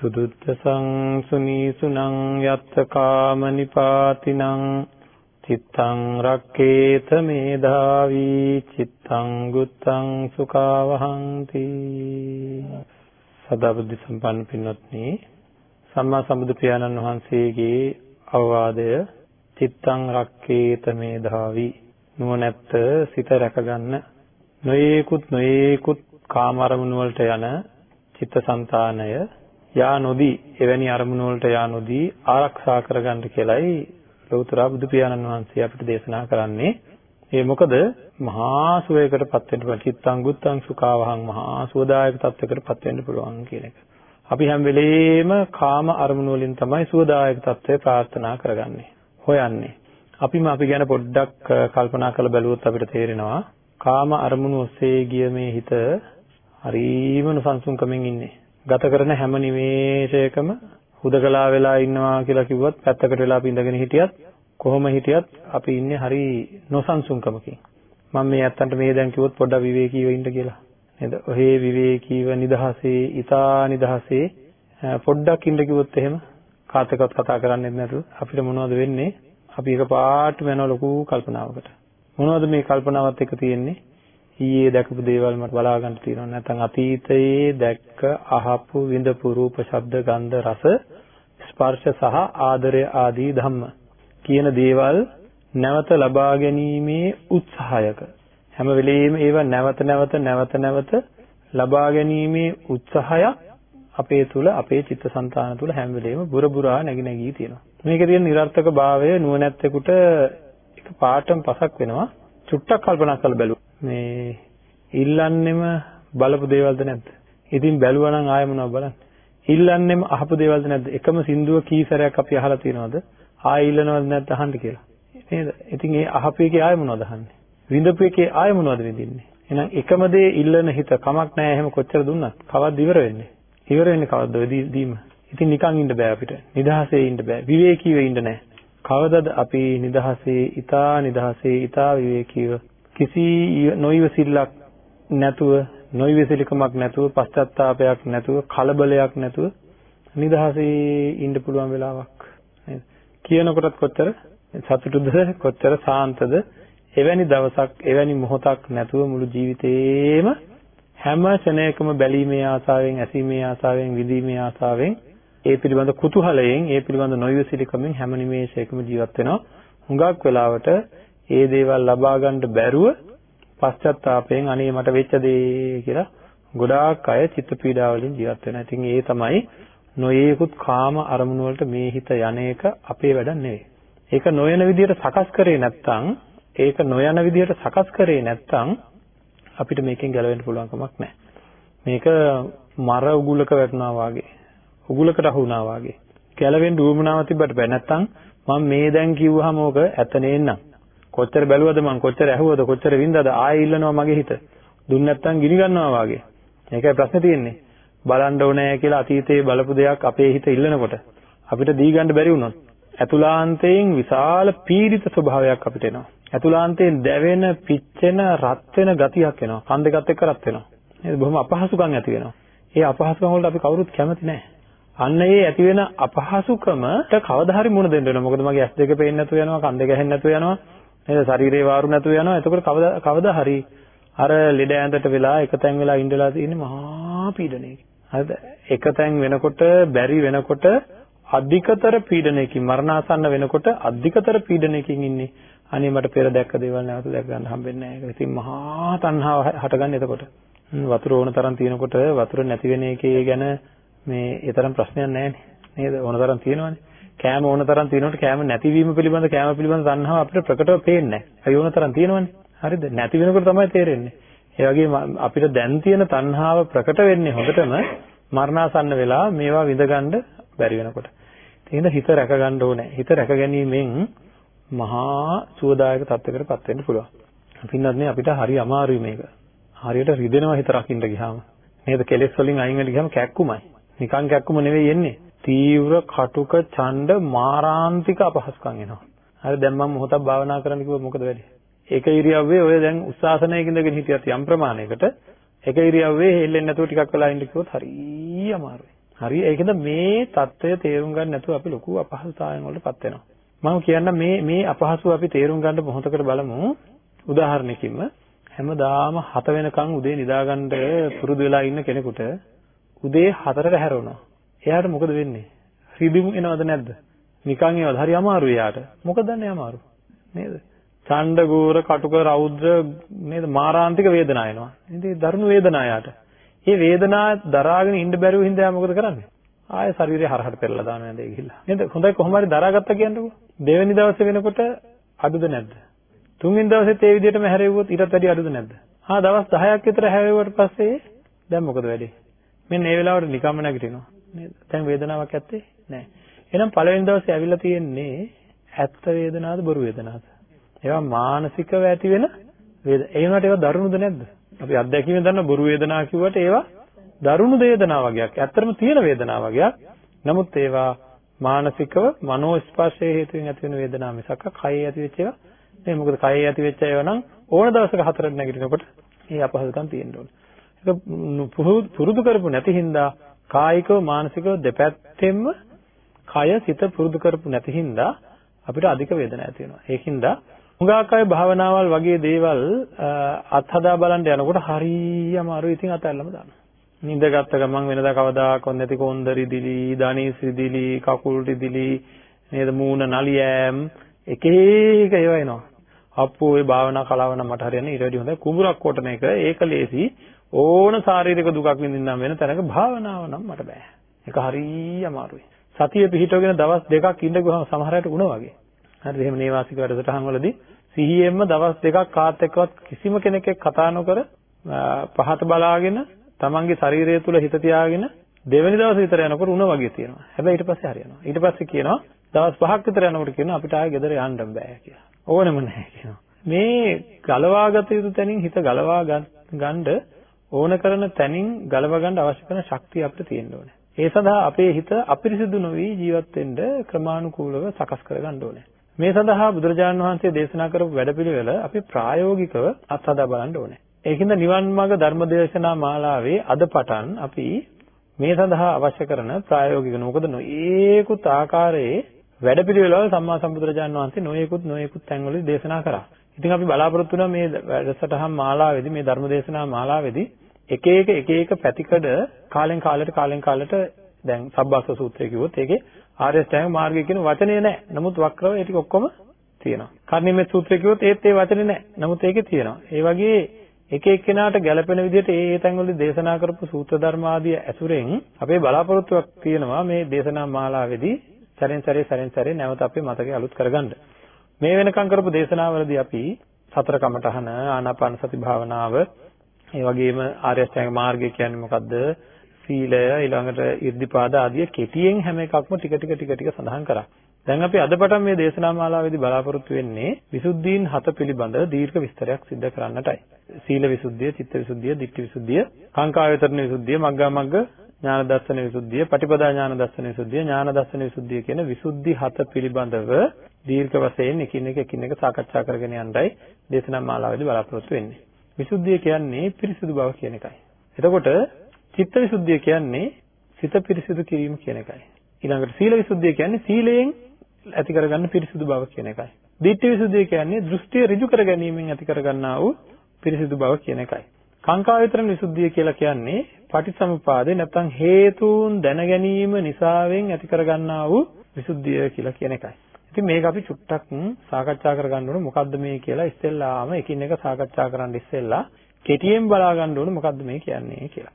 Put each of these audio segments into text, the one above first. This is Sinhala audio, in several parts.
සුදුත්තසං සුනීසුනං යත්ත කාමනිපාතිනං චිත්තං රක්කේත මේධාවි චිත්තං ගුත්තං සුඛාවහಂತಿ සදා බුද්ධ සම්පන්න පින්වත්නි සම්මා සම්බුදු පියාණන් වහන්සේගේ අවවාදය චිත්තං රක්කේත මේධාවි නුවණැත්ත සිත රැකගන්න නොයේකුත් නොයේකුත් කාම අරමුණු වලට යන චිත්තසංතානය යා නොදී එවැනි අරමුණු වලට යා නොදී ආරක්ෂා කරගන්න කියලයි ලෞතර බුදු පියාණන් වහන්සේ අපිට දේශනා කරන්නේ ඒ මොකද මහා සුවයකටපත් වෙන්න පුළුවන් චිත්තං ගුත්තං සුඛාවහං මහා සුවදායක තත්වයකටපත් වෙන්න පුළුවන් කියන එක. අපි හැම වෙලෙම කාම අරමුණු වලින් තමයි සුවදායක තත්වය ප්‍රාර්ථනා කරගන්නේ. හොයන්නේ. අපිම අපි ගැන පොඩ්ඩක් කල්පනා කරලා බැලුවොත් අපිට තේරෙනවා කාම අරමුණු ඔස්සේ ගිය මේ හිත හරීම නොසන්සුන්කමින් ඉන්නේ. ගත කරන හැම නිමේෂයකම හුදකලා වෙලා ඉන්නවා කියලා කිව්වත් පැත්තකට වෙලා අපි ඉඳගෙන හිටියත් කොහොම හිටියත් අපි ඉන්නේ හරි නොසන්සුන්කමකින්. මම මේ ඇත්තන්ට මේ දැන් කිව්වොත් පොඩ්ඩක් විවේකීව ඉන්න කියලා. නේද? ඔහේ විවේකීව නිදහසේ, ඊතා නිදහසේ පොඩ්ඩක් ඉන්න කිව්වොත් එහෙම කාත් එක්කත් කතා කරන්නේ නැතුව අපිට මොනවද වෙන්නේ? අපි එකපාරට වෙන ලොකු කල්පනාවකට. මොනවද මේ කල්පනාවත් එක්ක තියෙන්නේ? ඊයේ දැකපු දේවල් මට බලා ගන්න තියෙනවා නැත්නම් අතීතයේ දැක්ක අහපු විඳපු රූප ශබ්ද ගන්ධ රස ස්පර්ශ සහ ආදරය ආදී ධම්ම කියන දේවල් නැවත ලබා ගැනීමේ උත්සාහයක හැම වෙලෙම ඒවා නැවත නැවත නැවත නැවත ලබා ගැනීමේ උත්සාහයක් අපේ තුල අපේ චිත්තසංතාන තුල හැම වෙලෙම බුරබුරා නැగి නැගී තියෙනවා. මේකේ තියෙන නිර්ර්ථක භාවය නුවණැත්තෙකුට එක පාටම පසක් වෙනවා. චුට්ටක් කල්පනා කරලා බලුවා. මේ ඉල්ලන්නෙම බලපු දේවල්ද නැද්ද? ඉතින් බැලුවා නම් ආයෙ මොනවද බලන්නේ? ඉල්ලන්නෙම අහපු දේවල්ද නැද්ද? එකම සින්දුව කී සැරයක් අපි අහලා තියෙනවද? ආයෙ ඉල්ලනවද නැද්ද අහන්න කියලා. නේද? ඉතින් ඒ අහපු එකේ ආයෙ මොනවද අහන්නේ? විඳපු එකේ ආයෙ මොනවද විඳින්නේ? එහෙනම් එකම දේ ඉල්ලන හිත කමක් නැහැ එහෙම කොච්චර දුන්නත් කවද්ද ඉවර වෙන්නේ? ඉවර වෙන්නේ කවද්ද ඔය දීම? ඉතින් නිකන් ඉන්න බෑ අපිට. නිදහසේ ඉන්න බෑ. විවේකීව ඉන්න නෑ. කවදද අපි නිදහසේ, ඊතා නිදහසේ, ඊතා විවේකීව කිසි නොයිවසිල්ලක් නැතුව නොයිවසිලිකමක් නැතුව පශ්චාත්තාවපයක් නැතුව කලබලයක් නැතුව නිදහසේ ඉන්න පුළුවන් වෙලාවක් නේද? කියනකොටත් කොච්චර? සතුටුද? කොච්චර සාන්තද? එවැනි දවසක් එවැනි මොහොතක් නැතුව මුළු ජීවිතේම හැම ක්ෂණයකම බැලීමේ ආසාවෙන් ඇසීමේ ආසාවෙන් විඳීමේ ආසාවෙන් ඒ පිළිබඳ කුතුහලයෙන් ඒ පිළිබඳ නොයවසිලිකමින් හැම නිමේෂයකම ජීවත් වෙනවා හුඟක් වෙලාවට ඒ දේවල් ලබා ගන්න බැරුව පශ්චත්තාපයෙන් අනේ මට වෙච්ච දේ කියලා ගොඩාක් අය චිත්ත පීඩා වලින් ජීවත් වෙනවා. ඉතින් ඒ තමයි නොයේකුත් කාම අරමුණු වලට මේ හිත යන එක අපේ වැඩක් නෙවෙයි. ඒක නොයන විදිහට සකස් කරේ නැත්නම් ඒක නොයන විදිහට සකස් කරේ නැත්නම් අපිට මේකෙන් ගැලවෙන්න පුළුවන් කමක් නැහැ. මේක මර උගුලක වැටුණා වාගේ. උගුලකට අහු වුණා වාගේ. ගැලවෙන්න උවමනාවක් තිබ්බට බෑ නැත්නම් මම මේ දැන් කිව්වහම ඕක ඇත නේන්නම්. කොච්චර බැලුවද මං කොච්චර ඇහුවද කොච්චර වින්දද ආයෙ ඉල්ලනවා මගේ හිත. දුන්න නැත්තම් ගිනි ගන්නවා වගේ. මේකයි ප්‍රශ්නේ තියෙන්නේ. බලන්න ඕනේ කියලා අතීතයේ බලපු දෙයක් අපේ හිත ඉල්ලනකොට අපිට දී ගන්න බැරි වුණොත් ඇතුලාන්තයෙන් විශාල පීඩිත ස්වභාවයක් අපිට එනවා. ඇතුලාන්තයෙන් දැවෙන, පිච්චෙන, රත් වෙන ගතියක් එනවා. කන් දෙකත් එක්ක රත් වෙනවා. නේද? බොහොම අපහසුකම් ඇති වෙනවා. ඒ අපහසුකම් වලට අපි කවුරුත් කැමති නැහැ. අන්න ඒ ඇති වෙන අපහසුකමට කවදා හරි මුණ දෙන්න වෙනවා. මොකද මගේ ඇස් දෙක පේන්නේ නැතුව යනවා, කන් දෙක ඇහෙන්නේ නැතුව යනවා. නේද? ශරීරේ වාරු නැතුව යනවා. එතකොට කවදා කවදා හරි අර ලෙඩ ඇඳට වෙලා එකතෙන් වෙලා ඉඳලා තියෙන්නේ මහා පීඩනයකින්. හරිද? එකතෙන් වෙනකොට බැරි වෙනකොට අධිකතර පීඩනයකින් මරණාසන්න වෙනකොට අධිකතර පීඩනයකින් ඉන්නේ අනේ මට පෙර දැක්ක දේවල් නැවත දැක ගන්න හම්බෙන්නේ නැහැ. ඒක ඉතින් මහා තණ්හාව හටගන්නේ එතකොට. වතුර ඕන තරම් තියෙනකොට වතුර නැති වෙන එකේ ගැන මේ ඒ තරම් ප්‍රශ්නයක් නැහැ නේද? ඕන තරම් තියෙනවනේ. කෑම ඕන තරම් තියෙනකොට කෑම නැතිවීම පිළිබඳ කෑම පිළිබඳ තණ්හාව අපිට ප්‍රකටව පේන්නේ නැහැ. ඒ ඕන තරම් තියෙනවනේ. හරිද? නැති වෙනකොට තමයි තේරෙන්නේ. ඒ වගේම අපිට දැන් තියෙන තණ්හාව ප්‍රකට වෙන්නේ හොඳටම මරණාසන්න වෙලා මේවා විඳගන්න බැරි වෙනකොට. එහෙනම් හිත රැක ගන්න ඕනේ. හිත රැක ගැනීමෙන් මහා සුවදායක තත්යකටපත් වෙන්න පුළුවන්. පින්නත් නේ අපිට හරි අමාරුයි මේක. හරියට රිදෙනවා හිත රකින්න ගියාම. නේද? කෙලෙස් වලින් අයින් වෙන්න ගියාම කැක්කුමයි. නිකන් කැක්කුම නෙවෙයි එන්නේ. තීව්‍ර කටුක ඡණ්ඩ මාරාන්තික අපහසුකම් එනවා. හරි දැන් මම මොහොතක් භාවනා කරන්න කිව්වොත් මොකද වෙන්නේ? ඒක ඉරියව්වේ ඔය දැන් උස්සාසනයක ඉඳගෙන හිටියත් යම් ප්‍රමාණයකට ඒක ඉරියව්වේ හෙල්ලෙන්නේ නැතුව ටිකක් වෙලා ඉන්න කිව්වොත් හරිය අමාරුයි. හරි ඒකද මේ தত্ত্বය තේරුම් ගන්න නැතුව අපි ලොකු අපහසුතාවයන් වලටපත් වෙනවා. මම කියන්න මේ මේ අපහසු අපි තේරුම් ගන්න මොහොතකට බලමු. උදාහරණයකින්ම හැමදාම 7 වෙනකන් උදේ නිදාගන්න පුරුදු වෙලා ඉන්න කෙනෙකුට උදේ 4ට හැරෙනවා. එයාට මොකද වෙන්නේ? රිදිමු එනවද නැද්ද? නිකන් ඒවද? හරි අමාරුයි එයාට. මොකද දන්නේ අමාරු. නේද? ඡණ්ඩ ගෝර කටුක රෞද්‍ර නේද මාරාන්තික වේදනාව එනවා. ඉතින් දරුණු වේදනාව යාට. මේ වේදනාව දරාගෙන ඉන්න බැරුව හින්දා යා මොකද කරන්නේ? ආයෙ ශරීරය හරහට පෙරලා දානවා නේද ගිහිල්ලා. නේද? හොඳයි කොහොම හරි දරාගත්තා කියන්නකෝ. දෙවෙනි දවසේ වෙනකොට අඩුද නැද්ද? තුන්වෙනි දවසෙත් ඒ විදිහටම හැරෙව්වොත් ඊටත් වැඩි අඩුද නැද්ද? ආ දවස් 10ක් විතර හැරෙව්වට පස්සේ දැන් මොකද වෙන්නේ? මෙන්න ඒ වෙලාවට නිකම්ම නැගිටිනවා. නේද? දැන් වේදනාවක් ඇත්තේ නැහැ. එහෙනම් පළවෙනි දවසේ ඇවිල්ලා තියෙන්නේ ඇත්ත වේදනාවද බොරු වේදනාවද? ඒවා මානසිකව ඇති වෙන වේද. ඒ වුණාට ඒවා දරුණුද නැද්ද? අපි අත්දැකීමෙන් දන්න බොරු වේදනාව කිව්වට ඒවා දරුණු වේදනාව වගේක්. ඇත්තටම තියෙන වේදනාව වගේක්. නමුත් ඒවා මානසිකව මනෝ ස්පර්ශයේ හේතුවෙන් ඇති වෙන වේදනාව මිසක් කයේ ඇති වෙච්ච ඒවා නෙවෙයි. මොකද කයේ ඇති වෙච්ච ඒවා නම් ඕන දවසක හතරට නැගිටිනකොට ඒ අපහසුකම් තියෙන්න ඕනේ. ඒක පුරුදු කරපු නැති හින්දා කායිකව මානසිකව දෙපැත්තෙන්ම කය සිත පුරුදු කරපු නැති හින්දා අපිට අධික වේදනාවක් ඇති වෙනවා. ඒකින්ද හුඟක් අය භාවනාවල් වගේ දේවල් අත්හදා බලන්න යනකොට හරිය අමාරුයි. ඉතින් අතල්ලම දානවා. නිින්දගත්ත ගමන් වෙනදා කවදාකවත් නැති කොන්ද රිදිලි, දණී රිදිලි, කකුල් රිදිලි, නේද මූණ නලියෑම් එක එක ඒවා එනවා. අප්පෝ ඒ භාවනා කලාව නම් මට හරියන්නේ ඊට වැඩි හොඳයි කුඹුරක් කොටන එක ඒක ලේසි ඕන ශාරීරික දුකක් විඳින්නම් වෙන තැනක භාවනාව නම් මට බෑ. ඒක හරිය අමාරුයි. සතිය පිහිටවගෙන දවස් දෙකක් ඉඳ ගියාම සමහර අයට උණ වගේ. හරිද? එහෙම නේවාසික වැඩසටහන් වලදී සිහියෙන්ම දවස් දෙකක් කාත් එක්කවත් කිසිම කෙනෙක් එක්ක කතා නොකර පහත බලාගෙන තමන්ගේ ශරීරය තුල හිත තියාගෙන දෙවෙනි දවස් විතර යනකොට උණ වගේ තියෙනවා. හැබැයි ඊට පස්සේ හරියනවා. ඊට පස්සේ කියනවා දවස් පහක් විතර යනකොට කියනවා අපිට ආයෙ ගෙදර යන්න බෑ කියලා. ඕනෙම නැහැ කියනවා. මේ ගලවාගත යුතු තැනින් හිත ගලවා ගන්න ඕන කරන තැනින් ගලව ගන්න අවශ්‍ය කරන ශක්තිය අපිට තියෙන්න ඕනේ. ඒ සඳහා අපේ හිත අපිරිසිදු නොවි ජීවත් වෙන්න ක්‍රමානුකූලව සකස් කරගන්න ඕනේ. මේ සඳහා බුදුරජාණන් වහන්සේ දේශනා කරපු වැඩපිළිවෙල අපි ප්‍රායෝගිකව අත්හදා බලන්න ඕනේ. ඒකින්ද නිවන් මාර්ග ධර්මදේශනා මාලාවේ අද පටන් අපි මේ සඳහා අවශ්‍ය කරන ප්‍රායෝගික මොකද නොඒකුත් ආකාරයේ වැඩපිළිවෙළවල සම්මා සම්බුදුරජාණන් වහන්සේ නොයෙකුත් නොයෙකුත් තැන්වලදී දේශනා කරා. ඉතින් අපි බලාපොරොත්තු වෙනවා මේ වැඩසටහන් මාලාවේදී මේ ධර්මදේශනා මාලාවේදී එක එක එක එක පැතිකඩ කාලෙන් කාලයට කාලෙන් කාලයට දැන් සබ්බාස සූත්‍රය කිව්වොත් ඒකේ ආර්ය අෂ්ටාංග මාර්ගය කියන වචනේ නැහැ. නමුත් වක්‍රව ඒ ටික ඔක්කොම තියෙනවා. කර්ණිමේ සූත්‍රය කිව්වොත් ඒත් ඒ වචනේ නැහැ. නමුත් ඒකේ තියෙනවා. ඒ වගේ එක එක්කෙනාට ගැළපෙන විදිහට ඒ ඒ තැන්වලදී දේශනා කරපු සූත්‍ර ධර්ම ආදී ඇසුරෙන් අපේ බලාපොරොත්තුවක් තියෙනවා මේ දේශනා මාලාවේදී සැරෙන් සැරේ සැරෙන් සැරේ නැවත අපේ මතකයේ අලුත් කරගන්න. මේ වෙනකම් කරපු දේශනාවලදී අපි සතර කමඨහන ආනාපාන සති භාවනාව ඒ වගේම ආර්ය අෂ්ටාංග මාර්ගය කියන්නේ මොකද්ද? සීලය ඊළඟට ඉර්ධිපාද ආදී කෙටියෙන් හැම එකක්ම ටික ටික ටික ටික සඳහන් කරා. දැන් අපි අද පටන් මේ දේශනා මාලාවේදී බලාපොරොත්තු වෙන්නේ විසුද්ධීන් හත පිළිබඳ දීර්ඝ විස්තරයක් සිදු කරන්නටයි. සීල විසුද්ධිය, චිත්ත විසුද්ධිය, ditthi විසුද්ධිය, කාංකා වේතරණ විසුද්ධිය, මග්ගා මග්ග ඥාන දර්ශන විසුද්ධිය, පටිපදා ඥාන දර්ශන විසුද්ධිය, ඥාන දර්ශන විසුද්ධිය කියන විසුද්ධි හත පිළිබඳව දීර්ඝ වශයෙන් එකින් එක එකින් එක සාකච්ඡා කරගෙන යන්නයි දේශනා මාලාවේදී බලාපොරොත්තු වෙන්නේ. විසුද්ධිය කියන්නේ පිරිසිදු බව කියන එකයි. එතකොට චිත්ත විසුද්ධිය කියන්නේ සිත පිරිසිදු කිරීම කියන එකයි. ඊළඟට සීල විසුද්ධිය කියන්නේ සීලයෙන් ඇති කරගන්න පිරිසිදු බව කියන එකයි. ditthi විසුද්ධිය කියන්නේ දෘෂ්ටිය ඍජු කර ගැනීමෙන් ඇති කරගන්නා වූ පිරිසිදු බව කියන එකයි. කාංකා විතරන විසුද්ධිය කියලා කියන්නේ පටිච්චසමුපාදේ නැත්නම් හේතුන් දැන ගැනීම නිසාවෙන් ඇති කරගන්නා වූ විසුද්ධිය කියලා කියන එකයි. ඉතින් මේක අපි චුට්ටක් සාකච්ඡා කරගන්න ඕනේ මොකද්ද මේ කියලා ඉස්සෙල්ලාම එකින් එක සාකච්ඡා කරන්න ඉස්සෙල්ලා කෙටියෙන් බලා ගන්න ඕනේ මොකද්ද මේ කියන්නේ කියලා.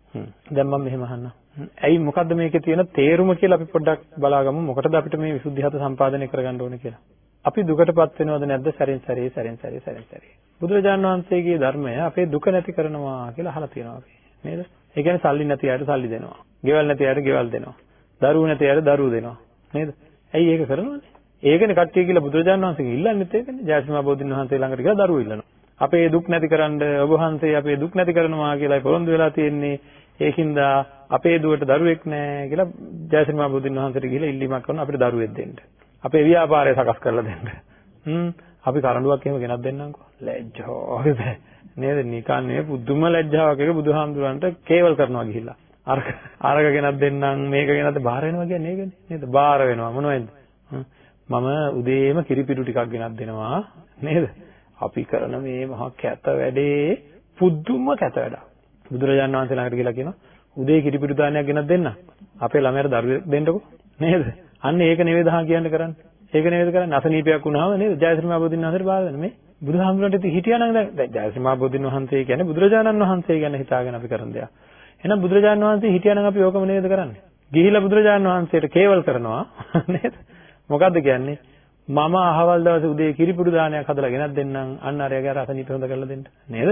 දැන් මම මෙහෙම අහන්නම්. ඇයි මොකද්ද මේකේ තියෙන තේරුම කියලා අපි පොඩ්ඩක් බලාගමු. මොකටද අපිට මේ විසුද්ධිහත සම්පාදනය කරගන්න ඕනේ කියලා. අපි දුකටපත් වෙනවද නැද්ද සැරෙන් සැරේ සැරෙන් සැරේ සැරෙන් සැරේ. බුදුරජාණන් වහන්සේගේ ධර්මය අපේ දුක නැති කරනවා කියලා අහලා තියෙනවා අපි. නේද? ඒ කියන්නේ සල්ලි නැති අයට සල්ලි දෙනවා. ගෙවල් නැති අයට ගෙවල් දෙනවා. දරුවෝ නැති අයට දරුවෝ දෙනවා. නේද? ඇයි ඒක කරනවද? ඒකනේ කට්ටිය කියලා බුදුරජාණන් වහන්සේගෙන් ඉල්ලන්නෙත් ඒකනේ. ජයසිමා බෝධින් වහන්සේ ළඟට ගිහලා දරුවෝ ඉල්ලනවා. අපේ දුක් නැතිකරන්න ඔබ වහන්සේ අපේ දුක් නැති කරනවා කියලායි පොරොන්දු වෙලා තියෙන්නේ. ඒකින්ද අපේ දුවට දරුවෙක් නැහැ කියලා ජයසිමා බෝධින් වහන්සේට ගිහලා ඉල්ලීමක් කරනවා අපිට දරුවෙක් දෙන්න. අපේ ව්‍යාපාරය සකස් කරලා දෙන්න. හ්ම් අපි කරඬුවක් එහෙම ගෙනත් දෙන්නම්කෝ. ලැජ්ජාව නේද? නිකන් නේ පුදුම ලැජ්ජාවක් එක බුදුහාමුදුරන්ට කේවල් කරනවා ගිහිල්ලා. අරක අරක ගෙනත් දෙන්නම් මේක ගෙනත් බාර වෙනවා කියන්නේ ඒකනේ. නේද? බාර වෙනවා මොනවද? මම උදේම කිරිපිඩු ටිකක් ගෙනත් දෙනවා නේද? අපි කරන මේ මහා කැත වැඩේ පුදුම කැත වැඩක්. බුදුරජාණන් වහන්සේ ළඟට ගිහලා කියනවා උදේ කිරිපිඩු දානයක් ගෙනත් දෙන්න. අපේ ළමයාට දරුවෙක් දෙන්නකෝ. නේද? අන්න ඒක නෙවෙයි දහම් කියන්න කරන්නේ. ඒක නෙවෙයි කරන්නේ අසනීපයක් වුණාම නේද ජයශ්‍රීමා බෝධින් වහන්සේට බාර වෙන මේ බුදුහාමුදුරන්ට ඉතින් හිටියානම් දැන් ජයශ්‍රීමා බෝධින් වහන්සේ කියන්නේ බුදුරජාණන් වහන්සේ ගැන හිතාගෙන අපි කරන දෙයක්. එහෙනම් බුදුරජාණන් වහන්සේ හිටියානම් අපි ඕකම නේද කරන්නේ? ගිහිලා බුදුරජාණන් වහන්සේට කේවල් කරනවා නේද? මොකද්ද කියන්නේ? මම අහවල් දවසේ උදේ කිරිපුඩු දානයක් හදලා ගෙනත් දෙන්නම් අන්න අරයාගේ අර අසනීප හොඳ කරලා දෙන්න. නේද?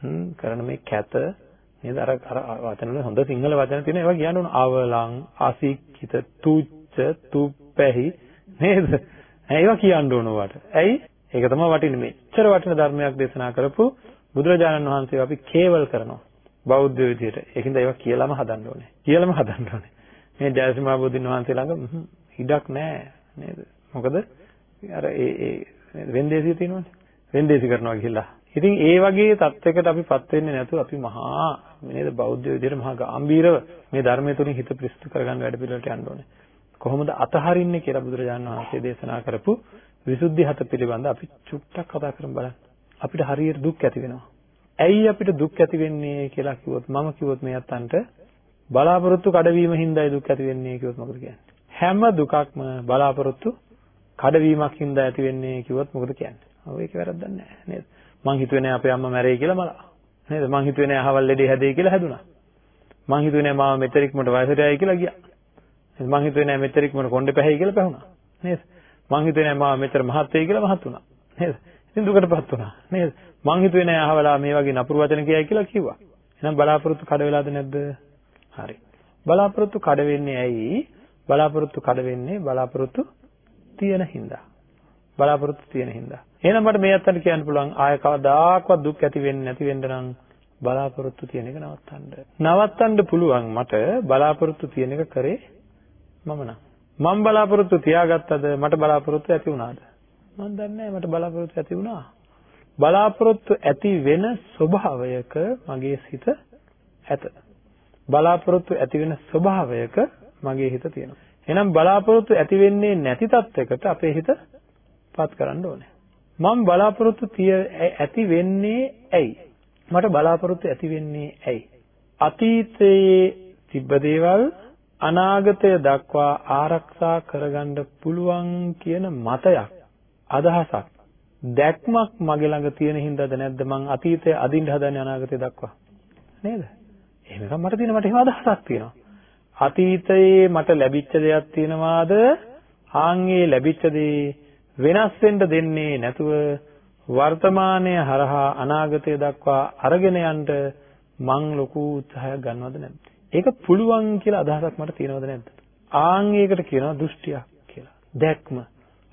හ්ම් කරන මේ කැත නේද අර අර වචන වල හොඳ සිංහල වචන තියෙන ඒවා කියන්න ඕන අවලං අසික්කිත තුච්ච තුප්පැහි නේද? ඒවා කියන්න ඕන වට. ඇයි? ඒක තමයි වටින්නේ. මෙච්චර වටින ධර්මයක් දේශනා කරපු බුදුරජාණන් වහන්සේ අපි කේවල් කරනවා. බෞද්ධ විදියට. ඒකින්ද ඒවා කියලාම හදන්න ඕනේ. කියලාම හදන්න ඕනේ. මේ ජයසිමා බුදුන් වහන්සේ ළඟ හිඩක් නැහැ නේද? මොකද අර ඒ ඒ වෙන්දේසිය තියෙනවනේ. වෙන්දේසි කරනවා ගිහිල්ලා. ඉතින් ඒ වගේ தත්වයකට අපිපත් වෙන්නේ නැතුව අපි මහා නේද බෞද්ධ විදියට මහා ගැඹීරව මේ ධර්මය තුලින් හිත පිරිසිදු කරගන්න වැඩ පිළිවෙලට යන්න ඕනේ. කොහොමද අතහරින්නේ කියලා බුදුරජාණන් වහන්සේ දේශනා කරපු විසුද්ධි හත පිළිබඳ අපි චුට්ටක් කතා කරමු බලන්න. අපිට හරියට දුක් ඇති වෙනවා. ඇයි අපිට දුක් ඇති වෙන්නේ කියලා කිව්වොත් මම කිව්වොත් මේ අතන්ට බලාපොරොත්තු කඩවීම හින්දායි දුක් ඇති වෙන්නේ කිව්වොත් මොකද කියන්නේ? හැම දුකක්ම බලාපොරොත්තු කඩවීමක් හින්දා ඇති වෙන්නේ කිව්වොත් මොකද කියන්නේ? ඔව් ඒක වැරද්දක් නෑ නේද? මං හිතුවේ නෑ අපේ අම්මා මැරෙයි කියලා මලා. නේද? මං හිතුවේ නෑ අහවල් ලෙඩේ හැදෙයි කියලා හැදුනා. මං හිතුවේ නෑ මාව මෙතරික්මට වයසට යයි කියලා ගියා. මං හිතුවේ නෑ මෙතරික් මොන කොණ්ඩේ පැහැයි කියලා පැහුණා. නේද? මං හිතුවේ නෑ මාව මෙතර මහත් වෙයි කියලා මහත් වුණා. නේද? ඉතින් දුකටපත් වුණා. නේද? මං හිතුවේ නෑ අහවලා මේ වගේ නපුරු වචන කියයි කියලා කිව්වා. එහෙනම් බලාපොරොත්තු කඩ වෙලාද නැද්ද? හරි. බලාපොරොත්තු කඩ වෙන්නේ ඇයි? බලාපොරොත්තු කඩ වෙන්නේ බලාපොරොත්තු තියෙන හින්දා. බලාපොරොත්තු තියෙන හින්දා. එහෙනම් මට මේ අත්තට කියන්න පුළුවන් ආය කවදාකවත් දුක් ඇති වෙන්නේ නැති වෙන්න නම් බලාපොරොත්තු තියෙන එක නවත්තන්න. නවත්තන්න පුළුවන් මට බලාපොරොත්තු තියෙන එක කරේ මම නම් මම බලාපොරොත්තු තියාගත්තද මට බලාපොරොත්තු ඇති වුණාද මම දන්නේ මට බලාපොරොත්තු ඇති වුණා බලාපොරොත්තු ඇති වෙන ස්වභාවයක මගේ සිත ඇත බලාපොරොත්තු ඇති වෙන ස්වභාවයක මගේ හිත තියෙනවා. එහෙනම් බලාපොරොත්තු ඇති වෙන්නේ නැති තත්යකට අපේ හිත පත් කරන්න ඕනේ. මම බලාපොරොත්තු ඇති වෙන්නේ ඇයි? මට බලාපොරොත්තු ඇති වෙන්නේ ඇයි? අතීතයේ තිබ්බ දේවල් අනාගතය දක්වා ආරක්ෂා කරගන්න පුළුවන් කියන මතයක් අදහසක් දැක්මක් මගේ ළඟ තියෙන හින්දාද නැද්ද මං අතීතය අදින්න හදන්නේ අනාගතය දක්වා? නේද? එහෙම එකක් මට තියෙන මට එහෙම අදහසක් තියෙනවා. අතීතයේ මට ලැබිච්ච දෙයක් තියෙනවාද ආන්ගේ ලැබිච්ච දේ වෙනස් වෙන්න දෙන්නේ නැතුව වර්තමානය හරහා අනාගතය දක්වා අරගෙන යන්න මං ලොකු උත්සාහයක් ගන්නවද නැද්ද ඒක පුළුවන් කියලා අදහසක් මට තියෙනවද නැද්ද? ආන් ඒකට කියනවා දෘෂ්ටියක් කියලා. දැක්ම.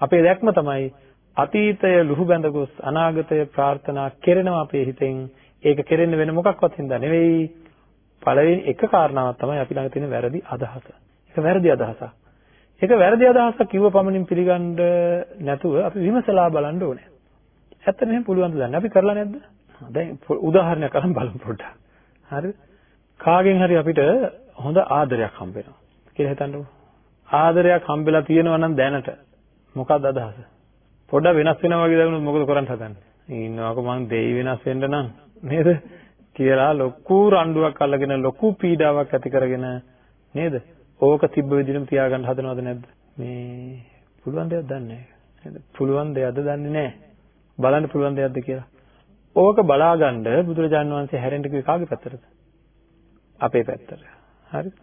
අපේ දැක්ම තමයි අතීතය ලුහු බැඳ ගොස් අනාගතය ප්‍රාර්ථනා කෙරෙනවා අපේ හිතෙන්. ඒක කෙරෙන්න වෙන මොකක්වත් හින්දා නෙවෙයි. පළවෙනි එක කාරණාවක් තමයි අපි ළඟ තියෙන වැරදි අදහස. ඒක වැරදි අදහසක්. ඒක වැරදි අදහසක් කිව්ව පමණින් පිළිගන්න නැතුව අපි විමසලා බලන්න ඕනේ. ඇත්තට මෙහෙම පුළුවන් ද දන්නේ අපි කරලා නැද්ද? දැන් උදාහරණයක් අරන් බලමු පොඩ්ඩක්. හරිද? කාගෙන් හරි අපිට හොඳ ආදරයක් හම්බ වෙනවා කියලා හිතන්නකෝ. ආදරයක් හම්බෙලා තියෙනවා නම් දැනට මොකක්ද අදහස? පොඩ්ඩක් වෙනස් වෙනවා වගේ දැනුනොත් මොකද කරන්න හදන්නේ? ඉන්නවකෝ මං දෙයි වෙනස් වෙන්න නම් නේද? කියලා ලොකු රණ්ඩුවක් අල්ලගෙන ලොකු පීඩාවක් ඇති කරගෙන නේද? ඕක තිබ්බ විදිහටම තියාගන්න හදනවද නැද්ද? මේ පුළුවන් දෙයක් දන්නේ නේද? පුළුවන් දෙයක්ද දන්නේ නැහැ. බලන්න පුළුවන් දෙයක්ද කියලා. ඕක බලාගන්න බුදුරජාණන් වහන්සේ හැරෙන්න කිව්වේ කාගේ පැත්තටද? අපේ පැත්තට. හරිද?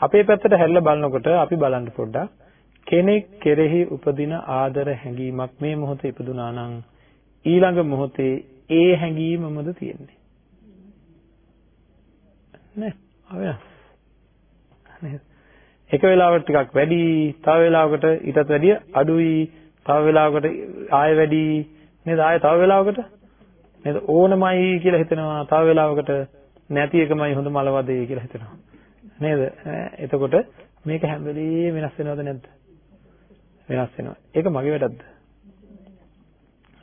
අපේ පැත්තට හැරිලා බලනකොට අපි බලන්න පොඩ්ඩක් කෙනෙක් කෙරෙහි උපදින ආදර හැඟීමක් මේ මොහොතේ ඉපදුනා නම් ඊළඟ මොහොතේ ඒ හැඟීමමද තියෙන්නේ නේ අවෙනස් නේද එක වෙලාවකට ටිකක් වැඩි තව වෙලාවකට ඊටත් වැඩිය අඩුයි තව වෙලාවකට ආයෙ වැඩි නේද ආයෙ තව වෙලාවකට නේද ඕනමයි කියලා හිතෙනවා තව වෙලාවකට නැති එකමයි හොඳ මලවදේ කියලා හිතෙනවා නේද එතකොට මේක හැම වෙලෙම වෙනස් වෙනවද නැද්ද වෙනස් වෙනවා. ඒක මගේ වැඩක්ද?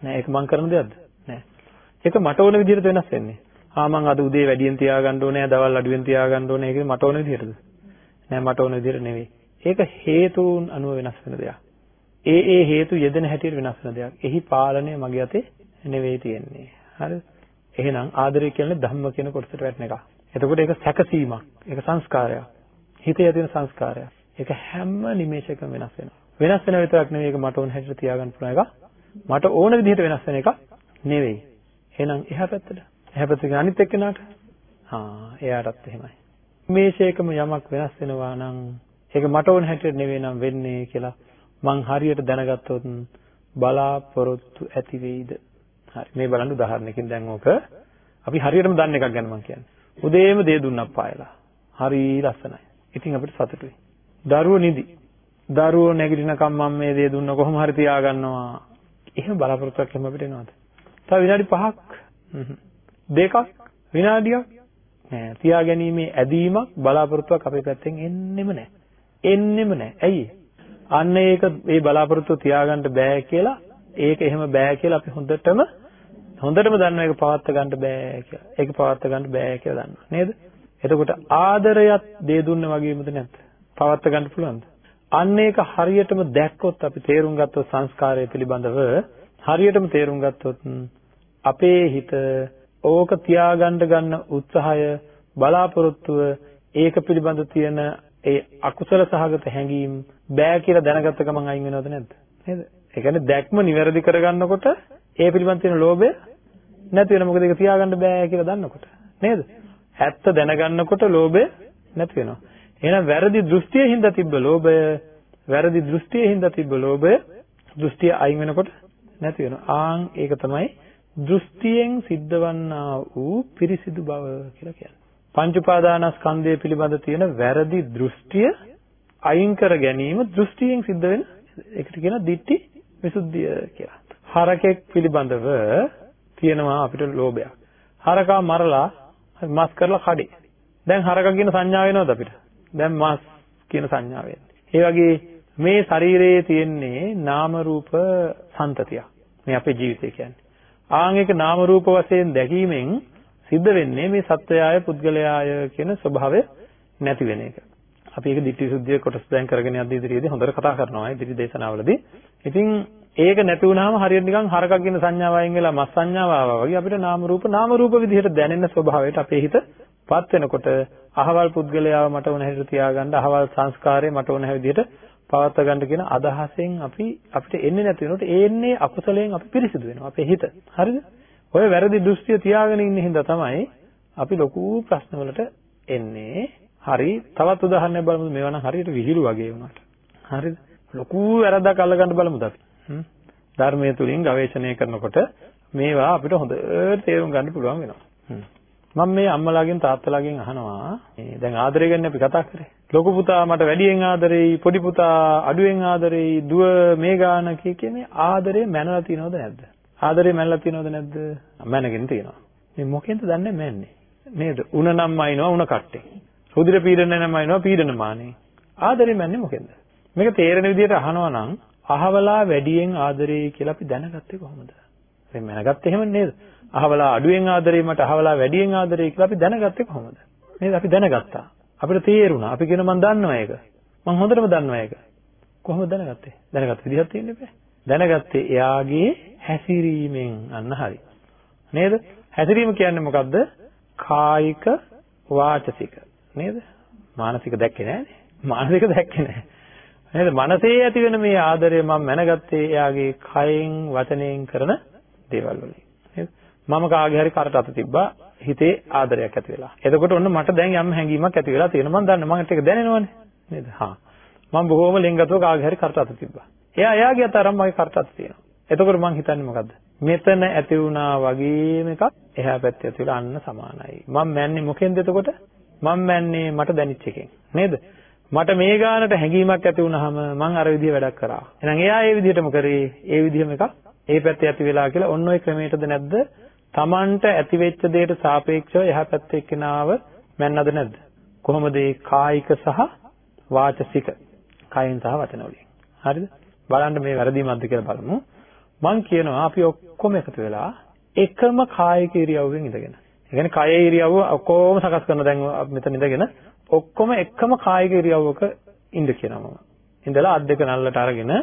නෑ ඒක මං කරන දෙයක්ද? නෑ. ඒක මට ඕන විදිහට වෙනස් වෙන්නේ. ආ මං අද උදේ වැඩියෙන් තියාගන්න ඕනේ, දවල් අඩුවෙන් තියාගන්න ඕනේ. ඒක මට ඕන විදිහටද? නෑ මට ඕන විදිහට නෙවෙයි. ඒක හේතුන් අනුව වෙනස් වෙන දෙයක්. ඒ ඒ හේතු යෙදෙන හැටියට වෙනස් වෙන දෙයක්. එහි පාලනය මගේ අතේ නෙවෙයි තියෙන්නේ. හරිද? එහෙනම් ආදරය කියන්නේ ධම්ම කියන කොටසට වැටෙන එක. එතකොට ඒක සැකසීමක්. ඒක සංස්කාරයක්. හිතේ තියෙන සංස්කාරයක්. ඒක හැම නිමේෂයකම වෙනස් වෙනවා. වෙනස් වෙන විතරක් නෙවෙයි ඒක මට ඕන හැටියට තියාගන්න පුළුවන් එක. මට ඕන විදිහට වෙනස් වෙන එක නෙවෙයි. එහෙනම් එහා පැත්තට. එහා පැත්තේ අනිත් එක්කෙනාට. හා එයාටත් එහෙමයි. මේෂයකම යමක් වෙනස් වෙනවා නම් ඒක මට ඕන හැටියට නෙවෙයි නම් වෙන්නේ කියලා මං හරියට දැනගත්තොත් බලාපොරොත්තු ඇති වෙයිද? හරි මේ බලන්න උදාහරණයකින් දැන් ඕක අපි හරියටම දන්න එකක් ගැන මං කියන්නේ. උදේම දේ දුන්නක් පායලා. හරි ලස්සනයි. ඉතින් අපිට සතුටුයි. දරුවෝ නිදි. දරුවෝ නැගිටිනකම් මම මේ දේ දුන්න කොහොම හරි තියාගන්නවා. එහෙම බලාපොරොත්තුවක් එහෙම අපිට එනවද? තව විනාඩි 5ක් දෙකක් විනාඩියක් නෑ තියාගැනීමේ ඇදීමක් බලාපොරොත්තුවක් අපේ පැත්තෙන් එන්නෙම නෑ. එන්නෙම නෑ. ඇයි? අන්න ඒක මේ බලාපොරොත්තුව තියාගන්න බෑ කියලා ඒක එහෙම බෑ කියලා අපි හොඳටම හොඳටම දන්නවා ඒක පවත්වා ගන්න බෑ කියලා. ඒක පවත්වා ගන්න බෑ කියලා දන්නවා. නේද? එතකොට ආදරයත් දේ දුන්න වගේමද නැද්ද? පවත්වා ගන්න පුළුවන්ද? අන්න ඒක හරියටම දැක්කොත් අපි තේරුම් ගත්තොත් සංස්කාරය පිළිබඳව හරියටම තේරුම් ගත්තොත් අපේ හිත ඕක තියාගන්න ගන්න උත්සාහය බලාපොරොත්තුව ඒක පිළිබඳ තියෙන ඒ අකුසල සහගත හැඟීම් බෑ කියලා දැනගත්ත ගමන් අයින් වෙනවද නැද්ද? නේද? ඒ කියන්නේ දැක්ම නිවැරදි කරගන්නකොට ඒ පිළිබඳ තියෙන ලෝභය නැති වෙන මොකද ඒක තියාගන්න බෑ කියලා දන්නකොට. නේද? ඇත්ත දැනගන්නකොට ලෝභය නැති වෙනවා. එහෙනම් වැරදි දෘෂ්ටියේ හින්දා තිබ්බ ලෝභය වැරදි දෘෂ්ටියේ හින්දා තිබ්බ ලෝභය දෘෂ්ටිය අයින් වෙනකොට නැති වෙනවා. ආන් ඒක තමයි දෘෂ්ටියෙන් සිද්ධවන්නා වූ පිරිසිදු බව කියලා කියන්නේ. පංච උපාදානස්කන්ධය පිළිබඳ තියෙන වැරදි දෘෂ්ටිය අයින් කර ගැනීම දෘෂ්ටියෙන් සිද්ධ වෙන ඒකට කියන දිට්ඨි විසුද්ධිය කියලා. හරකෙක් පිළිබඳව තියෙනවා අපිට ලෝභයක්. හරකා මරලා මස් කරලා කඩේ. දැන් හරකා කියන සංඥාව එනවද අපිට? දැන් මාස් කියන සංඥාව ඒ වගේ මේ ශරීරයේ තියෙන්නේ නාම රූප සම්තතියක්. මේ අපේ ජීවිතය කියන්නේ. ආන් එක නාම රූප වශයෙන් දැකීමෙන් සිද්ධ වෙන්නේ මේ සත්වයාය පුද්ගලයාය කියන ස්වභාවය නැති වෙන එක. අපි ඒක ditthi සුද්ධිය කොටස් දැන් කරගෙන යද්දී ඉදිරියේදී හොඳට කතා කරනවා ඉදිරි දේශනාවලදී. ඉතින් ඒක නැති වුනහම හරියට නිකන් හරකක් කියන සංඥාව වයින් වෙලා මස් සංඥාව ආවා වගේ අපිට නාම රූප නාම රූප විදිහට දැනෙන ස්වභාවයට අපේ හිත පත් වෙනකොට අහවල් පුද්ගලයාව මට ඕන හැටියට තියාගන්න අහවල් සංස්කාරය මට ඕන විදිහට පවත්වා ගන්න කියන අදහසෙන් අපි අපිට එන්නේ නැති වෙනකොට ඒන්නේ අකුසලයෙන් අපි පිරිසිදු වෙනවා අපේ හිත. හරිද? ඔය වැරදි දෘෂ්ටිය තියාගෙන ඉන්න හින්දා තමයි අපි ලොකු ප්‍රශ්න වලට එන්නේ. හරි. තවත් උදාහරණයක් බලමු. මේවා නම් හරියට විහිළු වගේ වුණාට. හරිද? ලොකු වැරද්දක් අල්ලගන්න බලමුද අපි? ධර්මයේ තුලින් ගවේෂණය කරනකොට මේවා අපිට හොඳට තේරුම් ගන්න පුළුවන් වෙනවා. මම මේ අම්මලාගෙන් තාත්තලාගෙන් අහනවා දැන් ආදරය ගැන අපි කතා කරේ. ලොකු පුතා මට වැඩියෙන් ආදරෙයි, පොඩි පුතා අඩුවෙන් ආදරෙයි, දුව මේ ගාන කියන්නේ ආදරේ මැනලා තියෙනවද නැද්ද? ආදරේ මැනලා තියෙනවද නැද්ද? මැනගෙන තියෙනවා. මේ මොකෙන්ද දන්නේ මැන්නේ? නේද? උණ නම් අයින්නවා උණ කට්ටේ. රුධිර පීඩන නම් අයින්නවා පීඩන මානේ. ආදරේ මැන්නේ මොකෙන්ද? මේක තේරෙන විදිහට අහනවා නම් අහවලා වැඩියෙන් ආදරේ කියලා අපි දැනගත්තේ කොහොමද? දැන් මැනගත්තේ එහෙම නේද? අහවලා අඩුවෙන් ආදරේ මට අහවලා වැඩියෙන් ආදරේ කියලා අපි දැනගත්තේ කොහොමද? නේද? අපි දැනගත්තා. අපිට තේරුණා. අපි කියන මම දන්නවා ඒක. මම හොඳටම දන්නවා ඒක. කොහොමද දැනගත්තේ? දැනගත්ත විදිහක් තියෙන්න බෑ. දැනගත්තේ එයාගේ හැසිරීමෙන් අන්න හරි. නේද? හැසිරීම කියන්නේ මොකද්ද? කායික වාචසික. නේද? මානසික දැක්කේ නෑනේ. මානසික දැක්කේ නෑ. නේද? මනසේ ඇති වෙන මේ ආදරය මම මැනගත්තේ එයාගේ කයෙන් වචනයෙන් කරන දේවල් වලින්. නේද? මම කාගේ හරි කරට අත තිබ්බා හිතේ ආදරයක් ඇති වෙලා. එතකොට ඔන්න මට දැන් යම් හැඟීමක් ඇති වෙලා තියෙනවා. මම දන්නවා මට ඒක දැනෙනවනේ. නේද? හා. මම බොහොම ලෙන්ගතව කාගේ හරි කරට අත තිබ්බා. එයා එයාගේ අත අරන් මගේ කරට අත තියෙනවා. එතකොට මං හිතන්නේ මොකද්ද? මෙතන ඇති වුණා වගේම එකක් එහා පැත්තේ ඇති වෙලා අන්න සමානයි. මම මැන්නේ මොකෙන්ද එතකොට? මම මැන්නේ මට දැනෙච්ච එකෙන්. නේද? මට මේ ගානට හැඟීමක් ඇති වුනහම මං අර විදිහ වැඩක් කරා. එහෙනම් එයා ඒ විදිහටම කරේ ඒ විදිහම එකක් ඒ පැත්තේ ඇති වෙලා කියලා ඔන්න ඔය ක්‍රමයටද නැද්ද? Tamanට ඇති වෙච්ච දෙයට සාපේක්ෂව එහා පැත්තේ එක්කෙනාව මැන්නද නැද්ද? කොහොමද ඒ කායික සහ වාචසික කයින් සහ වචන වලින්. හරිද? බලන්න මේ වැරදීමක්ද කියලා බලමු. මං කියනවා අපි ඔක්කොම එකතු වෙලා එකම කායික ඉරියව්වෙන් ඉඳගෙන. ඒ කියන්නේ කයේ ඉරියව්ව ඔක්කොම සකස් කරන දැන් මෙතන ඉඳගෙන ඔක්කොම එකම කායික ඉරියව්වක ඉඳ කියනවා මම. ඉඳලා අත් දෙක නල්ලට අරගෙන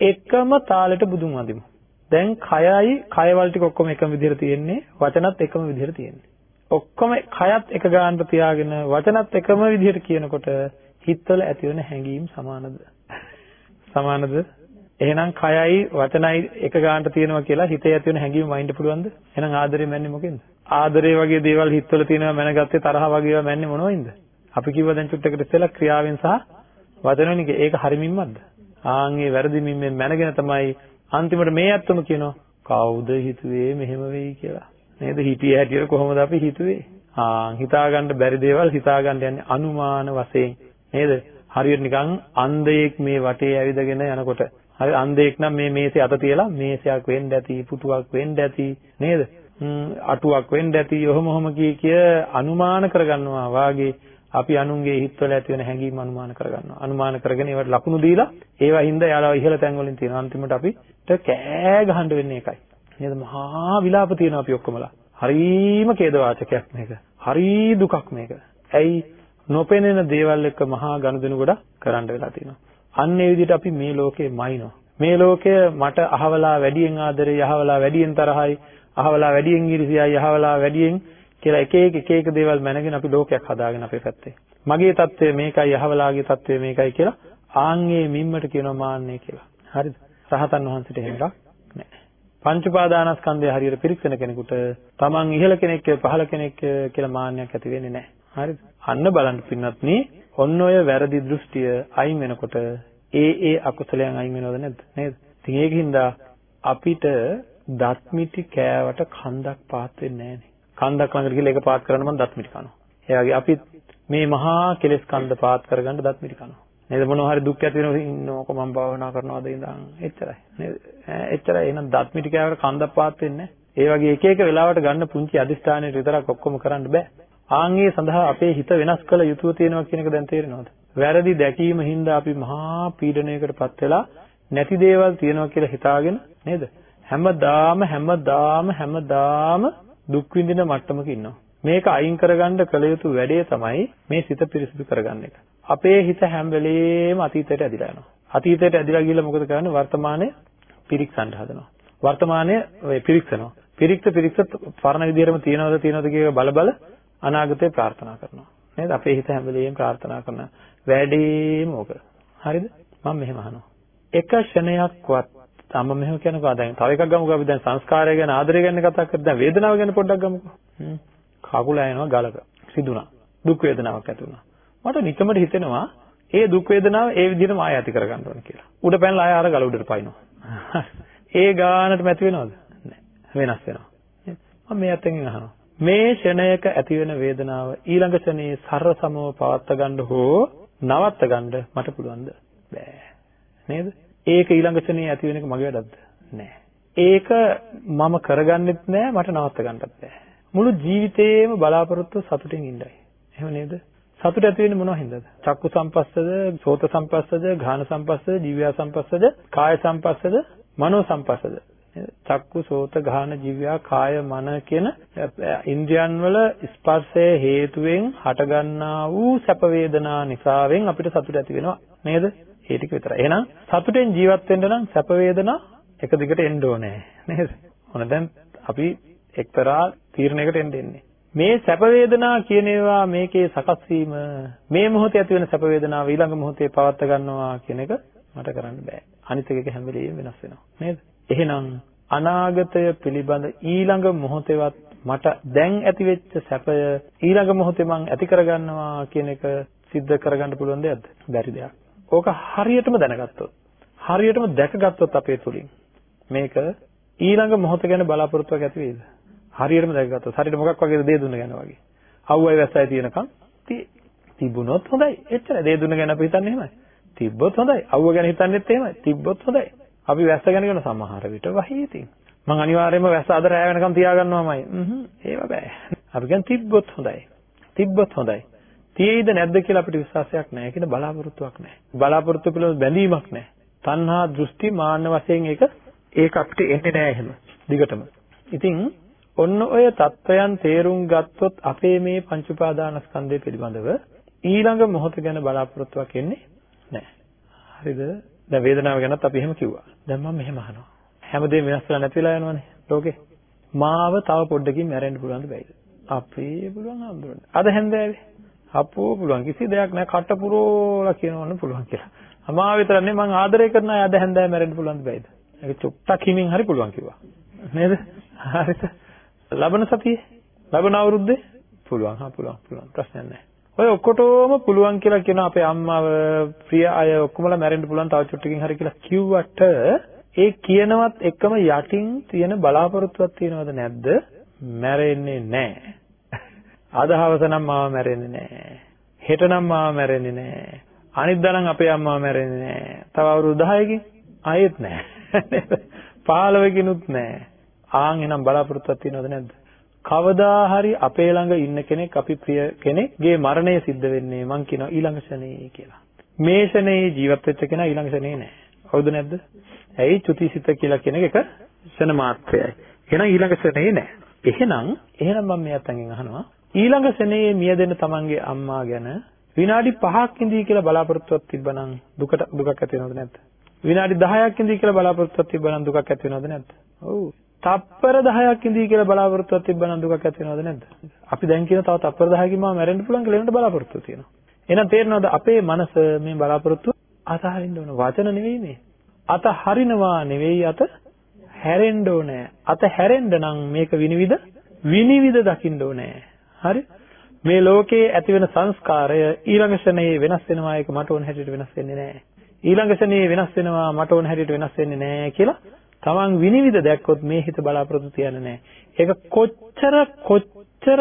එකම තාලෙට බුදුන් වදිමු. දැන් කයයි කයවල ටික ඔක්කොම එකම විදිහට තියෙන්නේ වචනත් එකම විදිහට තියෙන්නේ. ඔක්කොම කයත් එක ගානට තියාගෙන වචනත් එකම විදිහට කියනකොට හිතවල ඇතිවෙන හැඟීම් සමානද? සමානද? එහෙනම් කයයි වචනයි එක ගානට තියෙනවා කියලා හිතේ ඇති වෙන හැඟීම වයින්ඩ පුළුවන්ද? එහෙනම් ආදරේ මැන්නේ මොකෙන්ද? ආදරේ වගේ දේවල් හිතවල තියෙනවා මැනගත්තේ තරහ වගේ ඒවා මැන්නේ මොනවෙන්ද? අපි කිව්වා දැන් චුට්ටකට ඉස්සෙල්ලා ක්‍රියාවෙන් සහ වචනෙන් ඒක හරිමින්මත්ද? ආන් ඒ වැරදි මිම්මෙන් මැනගෙන තමයි අන්තිමට මේ ඇත්තම කියනවා කවුද හිතුවේ මෙහෙම වෙයි කියලා. නේද? හිතිය හැටියට කොහොමද අපි හිතුවේ? ආ හිතාගන්න බැරි දේවල් හිතාගන්න යන්නේ අනුමාන වශයෙන්. නේද? හරියට නිකන් අන්ධයෙක් මේ වටේ ඇවිදගෙන යනකොට හරි අන්ධයෙක් නම් මේ මේසේ අත තියලා මේසයක් වෙන්න ඇති පුටුවක් වෙන්න ඇති නේද අටුවක් වෙන්න ඇති ඔහොම ඔහොම කී කිය අනුමාන කරගන්නවා වාගේ අපි අනුන්ගේ හිතවල ඇති වෙන හැඟීම් අනුමාන කරගන්නවා අනුමාන කරගෙන ඒවට ලකුණු දීලා ඒවා හින්දා යාළුවා ඉහළ තැන් වලින් තියෙනවා අන්තිමට අපිට කෑ ගහන්න වෙන්නේ ඒකයි නේද මහා විලාප තියෙනවා අපි ඔක්කොමලා හරීම ඛේද වාචකයක් මේක හරී දුකක් මේක ඇයි නොපෙනෙන දේවල් එක්ක මහා ගනුදෙනු ගොඩක් කරන්න වෙලා තියෙනවා. අන්න ඒ විදිහට අපි මේ ලෝකේ මයින්නවා. මේ ලෝකය මට අහවලා වැඩියෙන් ආදරේ, අහවලා වැඩියෙන් තරහයි, අහවලා වැඩියෙන් ඊර්ෂ්‍යයි, අහවලා වැඩියෙන් කියලා එක එක එක එක දේවල් මැනගෙන අපි ලෝකයක් හදාගෙන අපේ පැත්තේ. මගේ தත්ත්වය මේකයි, අහවලාගේ தත්ත්වය මේකයි කියලා ආන්ගේ මිම්මට කියනවා මාන්නේ කියලා. හරිද? රහතන් වහන්සේට එහෙම එකක් නැහැ. පංච උපාදානස්කන්ධය හරියට පිරික්සන කෙනෙකුට තමන් ඉහළ කෙනෙක් පහළ කෙනෙක් කියලා මාන්නයක් ඇති වෙන්නේ නැහැ. හරිද? අන්න බලන්න පින්වත්නි, ඔන්න ඔය වැරදි දෘෂ්ටිය අයින් වෙනකොට ඒ ඒ අකුසලයන් අයින් වෙනවද නැද්ද? නේද? ඉතින් ඒකින්ද අපිට දත්මිටි කෑවට කන්දක් පාත් වෙන්නේ නැහනේ. කන්දක් ළඟට ගිහලා ඒක පාත් කරන්න මම දත්මිටි කනවා. ඒ වගේ අපි මේ මහා කෙලෙස් කන්ද පාත් කරගන්න දත්මිටි කනවා. නේද මොනවා හරි දුක් ඇති වෙනකොට ඉන්නකො මම භාවනා කරනවාද ඉඳන් එච්චරයි නේද එච්චරයි එහෙනම් දත් මිටි කෑවට කන්දක් පාත් වෙන්නේ ඒ වගේ එක එක වෙලාවට ගන්න පුංචි අදිස්ථානයේ විතරක් ඔක්කොම කරන්න බෑ ආන්ගේ සඳහා අපේ හිත වෙනස් කළ යුතුව තියෙනවා කියන එක දැන් තේරෙනවද? වැරදි දැකීම හින්දා අපි මහා පීඩනයකටපත් වෙලා නැති දේවල් තියෙනවා කියලා හිතාගෙන නේද? හැමදාම හැමදාම හැමදාම දුක් විඳින මට්ටමක ඉන්නවා. මේක අයින් කරගන්න කළ යුතු වැඩේ තමයි මේ සිත පිරිසිදු කරගන්න එක. අපේ හිත හැම වෙලේම අතීතයට ඇදිලා යනවා. අතීතයට ඇදිලා ගිහලා මොකද කරන්නේ? වර්තමානයේ පිරික්සන්න හදනවා. වර්තමානයේ ඔය පිරික්සනවා. පිරික්ස පිරික්ස පරණ විදිහටම තියනවද තියනවද කියලා බල බල අනාගතේ ප්‍රාර්ථනා කරනවා. නේද? අපේ හිත හැම වෙලෙම ප්‍රාර්ථනා කරන වැඩිම ඕක. හරිද? මම මෙහෙම අහනවා. එක ක්ෂණයක්වත් තම මෙහෙම කියනකෝ දැන් තව එකක් ගමුකෝ අපි දැන් සංස්කාරය ගැන ආදරය ගැන කතා කරද්දී දැන් වේදනාව ගැන පොඩ්ඩක් ගමුකෝ. හ්ම්. කකුල ඇයෙනවා ගලක. සිදුනා. දුක් වේදනාවක් ඇති වුණා. මට නිකමට හිතෙනවා ඒ දුක් වේදනාව ඒ විදිහටම ආය ඇති කරගන්න ඕන කියලා. උඩ පැනලා ආය අර ගල උඩට පයින්නවා. ඒ ගානටම ඇති වෙනවද? නැහැ. වෙනස් වෙනවා. මම මේ අතෙන් අහනවා. මේ ෂණයක ඇතිවෙන වේදනාව ඊළඟ ෂණයේ සර සමව පවත්වා ගන්න හෝ නවත්වා ගන්න මට පුළුවන්ද? බෑ. නේද? ඒක ඊළඟ ෂණයේ ඇති වෙන එක මගේ වැඩක්ද? නෑ. ඒක මම කරගන්නෙත් නෑ මට නවත්වා ගන්නත් බෑ. මුළු ජීවිතේම බලාපොරොත්තු සතුටින් ඉන්නයි. එහෙම නේද? සතුට ඇති වෙන්නේ මොනවා හින්දාද? චක්කු සම්පස්සද, සෝත සම්පස්සද, ගාන සම්පස්සද, දිව්‍ය සම්පස්සද, කාය සම්පස්සද, මනෝ සම්පස්සද? චක්කු සෝත ගාන ජීවයා කාය මන කියන ඉන්ද්‍රයන් වල ස්පර්ශයේ හේතුවෙන් හටගන්නා වූ සැප වේදනා නිසාවෙන් අපිට සතුට ඇති වෙනවා නේද? ඒ ටික විතරයි. එහෙනම් සතුටෙන් ජීවත් වෙන්න නම් සැප වේදනා එක දිගට එන්න ඕනේ නේද? ඔන්න දැන් අපි එක්තරා තීරණයකට එන්න එන්නේ. මේ සැප වේදනා කියන ඒවා මේකේ සකස් වීම මේ මොහොතේ ඇති වෙන සැප වේදනාව ඊළඟ මොහොතේ පවත් ගන්නවා කියන එක මට කරන්න බෑ. අනිත් එක හැම වෙලෙම වෙනස් වෙනවා. නේද? එහෙනම් අනාගතය පිළිබඳ ඊළඟ මොහොතේවත් මට දැන් ඇති වෙච්ච සැපය ඊළඟ මොහොතේ මං ඇති කරගන්නවා කියන එක सिद्ध කරගන්න පුළුවන් දෙයක්ද? බැරි දෙයක්. ඕක හරියටම දැනගත්තොත් හරියටම දැකගත්තොත් අපේ තුලින් මේක ඊළඟ මොහොත ගැන බලාපොරොත්තුවක් ඇති වෙයිද? හරියටම දැකගත්තොත් හරියට මොකක් වගේද දේ දුන්න ගැන වගේ. අවුවයි වැස්සයි තියෙනකම් තිබුණොත් හොඳයි. එච්චර දේ දුන්න ගැන අපි හිතන්නේ එහෙමයි. තිබ්බොත් හොඳයි. අවුව ගැන හිතන්නෙත් එහෙමයි. තිබ්බොත් හොඳයි. අපි වැස්ස ගැන කරන සමහර විට වහී ඉතින්. මං අනිවාර්යයෙන්ම වැස්ස අද රැය වෙනකම් තියාගන්නවාමයි. හ්ම් ඒව බෑ. අපි කියන්නේ තිබ්බොත් හොඳයි. තිබ්බොත් හොඳයි. තියෙයිද නැද්ද කියලා අපිට විශ්වාසයක් නැහැ. කියන බලාපොරොත්තුවක් නැහැ. බලාපොරොත්තු පිළිබඳ බැඳීමක් නැහැ. තණ්හා දෘෂ්ටි මාන්න වශයෙන් ඒක ඒක අපිට එන්නේ නැහැ එහෙම. දිගටම. ඉතින් ඔන්න ඔය தත්වයන් තේරුම් ගත්තොත් අපේ මේ පංච උපාදානස්කන්ධය පිළිබඳව ඊළඟ මොහොත ගැන බලාපොරොත්තුවක් එන්නේ නැහැ. හරිද? දැන් වේදනාව ගැනත් අපි එහෙම කිව්වා. දැන් මම මෙහෙම අහනවා. හැමදේම වෙනස් වෙලා නැති වෙලා යනවනේ ලෝකේ. මාව තව පොඩ්ඩකින් මැරෙන්න පුළුවන්ද බැයිද? අපේ පුළුවන් හම්බුනේ. අද හැන්දෑවේ අපෝ පුළුවන් කිසි දෙයක් නැහැ කට පුරෝලා කියනවන්න පුළුවන් කියලා. අමා විතරනේ මං ආදරය කරන අය අද හැන්දෑවේ මැරෙන්න පුළුවන්ද බැයිද? ඒක චුට්ටක් හිමින් හරි පුළුවන් කිව්වා. නේද? හරිද? ලබන සතියේ ලබන අවුරුද්දේ පුළුවන් හා පුළුවන් පුළුවන් ප්‍රශ්නයක් නැහැ. ඔය ඔක්කොටම පුළුවන් කියලා කියන අපේ අම්මව ප්‍රිය අය ඔක්කොමලා මැරෙන්න පුළුවන් තව චුට්ටකින් හරි කියලා කිව්වට ඒ කියනවත් එක්කම යටින් තියෙන බලාපොරොත්තුවක් තියෙනවද නැද්ද? මැරෙන්නේ නැහැ. අද හවස නම් මාව මැරෙන්නේ නැහැ. හෙට නම් මාව මැරෙන්නේ නැහැ. අනිද්දා නම් අපේ අම්මාව මැරෙන්නේ නැහැ. තව අවුරුදු 10කින් ආයෙත් නැහැ. 15කිනුත් නැහැ. ආන් එනම් බලාපොරොත්තුවක් තියෙනවද නැද්ද? කවදා හරි අපේ ළඟ ඉන්න කෙනෙක් අපි ප්‍රිය කෙනෙක්ගේ මරණය සිද්ධ වෙන්නේ මං කියනවා ඊළඟ ශනේ කියලා. මේ ශනේ ජීවත් වෙච්ච කෙනා ඊළඟ ශනේ නෑ. හවුද නැද්ද? ඇයි චුතිසිත කියලා කියන එක ශන මාත්‍රයයි. එහෙනම් ඊළඟ ශනේ නෑ. එහෙනම් එහෙනම් මම මේ අතංගෙන් අහනවා ඊළඟ ශනේ මියදෙන තමන්ගේ අම්මා ගැන විනාඩි 5ක් ඉඳී කියලා බලාපොරොත්තුවක් තිබ්බනම් දුකට දුකක් ඇති වෙනවද නැද්ද? විනාඩි 10ක් ඉඳී කියලා බලාපොරොත්තුවක් තිබ්බනම් දුකක් ඇති වෙනවද නැද්ද? ඔව්. තප්පර 10ක් ඉඳී කියලා බලාපොරොත්තුවක් තිබ්බනම් දුකක් ඇති වෙනවද නැද්ද? අපි දැන් කියන තව තප්පර 10කින් මම මැරෙන්න පුළුවන් කියලා වෙනට බලාපොරොත්තු තියෙනවා. එහෙනම් තේරෙනවද අපේ මනස මේ බලාපොරොත්තු අතහරින්න ඕන වචන නෙවෙයි මේ. අත හරිනවා නෙවෙයි අත හැරෙන්න ඕනේ. අත හැරෙන්න නම් මේක විනිවිද විනිවිද දකින්න ඕනේ. හරි? මේ ලෝකයේ ඇති වෙන සංස්කාරය ඊළඟ ශරණයේ වෙනස් වෙනවා ඒක මට ඕන හැටියට වෙනස් වෙන්නේ නැහැ. ඊළඟ ශරණයේ වෙනස් වෙනවා මට ඕන හැටියට වෙනස් වෙන්නේ නැහැ කියලා තමන් විනිවිද දැක්කොත් මේ හිත බලාපොරොත්තු තියන්නේ නැහැ. ඒක කොච්චර කොච්චර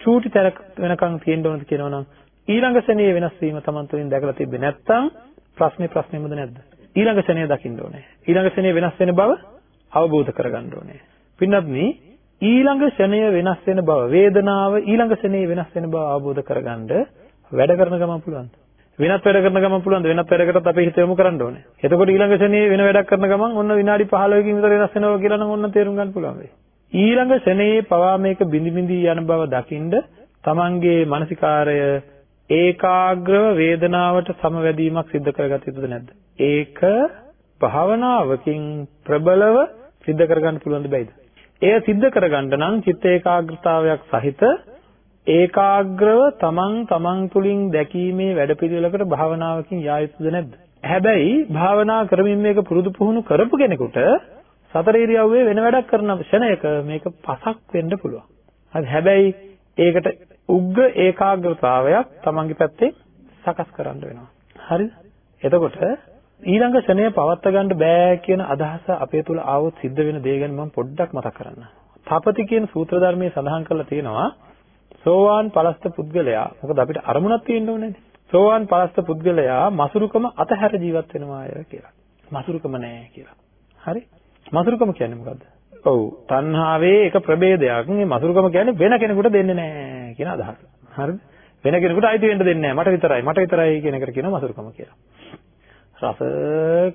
චූටි තැනක වෙනකන් තියෙන්න ඕනද කියනවනම් ඊළඟ ශනේ වෙනස් වීම තමන් තුළින් දැකලා තිබ්බේ නැත්නම් ප්‍රශ්නේ ප්‍රශ්නේමද නැද්ද? ඊළඟ ශනේ දකින්න ඕනේ. ඊළඟ ශනේ වෙනස් වෙන බව අවබෝධ කරගන්න ඕනේ. පින්වත්නි ඊළඟ ශනය වෙනස් වෙන බව වේදනාව ඊළඟ ශනේ වෙනස් වෙන බව අවබෝධ කරගන්න වැඩ කරන ගමන් පුළුවන්ද? වෙනත් වැඩ කරන ගමන් පුළුවන් ද වෙනත් වැඩකටත් අපි හිත යොමු කරන්න ඕනේ. එතකොට ඊළඟ ශනේ වෙන වැඩක් කරන ගමන් ඔන්න විනාඩි 15කින් විතර වෙනස් වෙනවා කියලා නම් ඔන්න තේරුම් ගන්න පුළුවන් වෙයි. ඊළඟ ශනේ පවා මේක බිඳි බිඳි යන බව දකින්ද තමන්ගේ මානසිකාරය ඒකාග්‍රව වේදනාවට සමවැදීමක් සිදු කරගත යුතුද නැද්ද? ඒක භාවනාවකින් ප්‍රබලව සිද්ධ කරගන්න පුළුවන්ද බැයිද? එය සිද්ධ කරගන්න නම් චිත්ත ඒකාග්‍රතාවයක් සහිත ඒකාග්‍රව තමන් තමන් තුළින් දැකීමේ වැඩපිළිවෙලකට භාවනාවකින් යා යුතුද නැද්ද? හැබැයි භාවනා කරමින් මේක පුරුදු පුහුණු කරපු කෙනෙකුට සතර ඉරියව්වේ වෙන වැඩක් කරන ක්ෂණයක මේක පසක් වෙන්න පුළුවන්. හරි හැබැයි ඒකට උග්ග ඒකාග්‍රතාවයක් තමන්ගේ පැත්තේ සකස් කරන්න වෙනවා. හරිද? එතකොට ඊළඟ ක්ෂණය පවත් ගන්න බෑ කියන අදහස අපේ තුල ආවොත් සිද්ධ වෙන දේ ගැන මම පොඩ්ඩක් මතක් කරන්න. තපති කියන සූත්‍ර ධර්මයේ සඳහන් කරලා තියෙනවා සෝවාන් පලස්ත පුද්ගලයා මොකද අපිට අරමුණක් තියෙන්න ඕනේ සෝවාන් පලස්ත පුද්ගලයා මසුරුකම අතහැර ජීවත් වෙනවාය කියලා. මසුරුකම නෑ කියලා. හරි? මසුරුකම කියන්නේ මොකද්ද? ඔව් තණ්හාවේ එක ප්‍රභේදයක්. මේ මසුරුකම කියන්නේ වෙන කෙනෙකුට දෙන්නේ නෑ කියන අදහස. හරිද? වෙන කෙනෙකුට අයිති වෙන්න දෙන්නේ නෑ. මට විතරයි. මට විතරයි කියන එකට කියනවා මසුරුකම කියලා. රස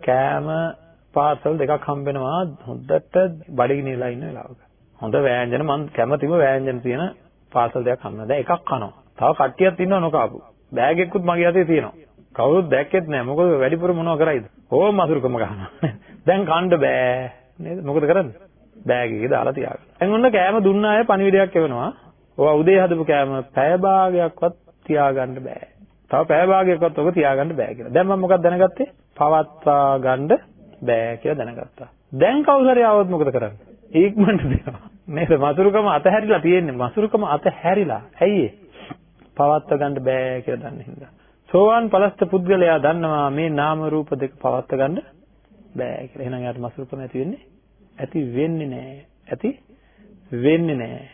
කෑම පාසල් දෙකක් හම්බෙනවා හොඳට බඩගිනිලා ඉන්න වෙලාවක. හොඳ වෑංජන මම කැමතිම වෑංජන තියෙන පාසල් දෙකක් හම්බුනා. දැන් එකක් කනවා. තව කට්ටියක් ඉන්නව නොකාපු. බෑග් එකකුත් මගේ අතේ තියෙනවා. කවුරුත් දැක්කෙත් නෑ. මොකද වැඩිපුර මොනව කරයිද? ඕම මසුරුකම ගන්නවා. දැන් කන්න බෑ. නේද? මොකද කරන්නේ? බෑග් එකේ දාලා තියාගන්න. දැන් ඔන්න කෑම දුන්න අය පණිවිඩයක් එවනවා. ඔය උදේ හදපු කෑම පැය භාගයක්වත් තියාගන්න බෑ. තව පැය භාගයක්වත් ඔක තියාගන්න බෑ කියලා. දැන් මම මොකක්ද දැනගත්තේ? පවත්වා ගන්න බෑ කියලා දැනගත්තා. දැන් කවුරු හරි ආවොත් මොකද කරන්නේ? ඉක්මනට දෙනවා. නේද? මසුරුකම අතහැරිලා තියෙන්නේ. මසුරුකම අතහැරිලා. ඇයි පවත්වා ගන්න බෑ කියලා දන්නේ හින්දා. සෝවාන් පලස්ත පුද්ගලයා දන්නවා මේ නාම රූප දෙක පවත්වා ගන්න බෑ කියලා. එහෙනම් යාට මසුරුකම ඇති වෙන්නේ ඇති වෙන්නේ නෑ. ඇති වෙන්නේ නෑ.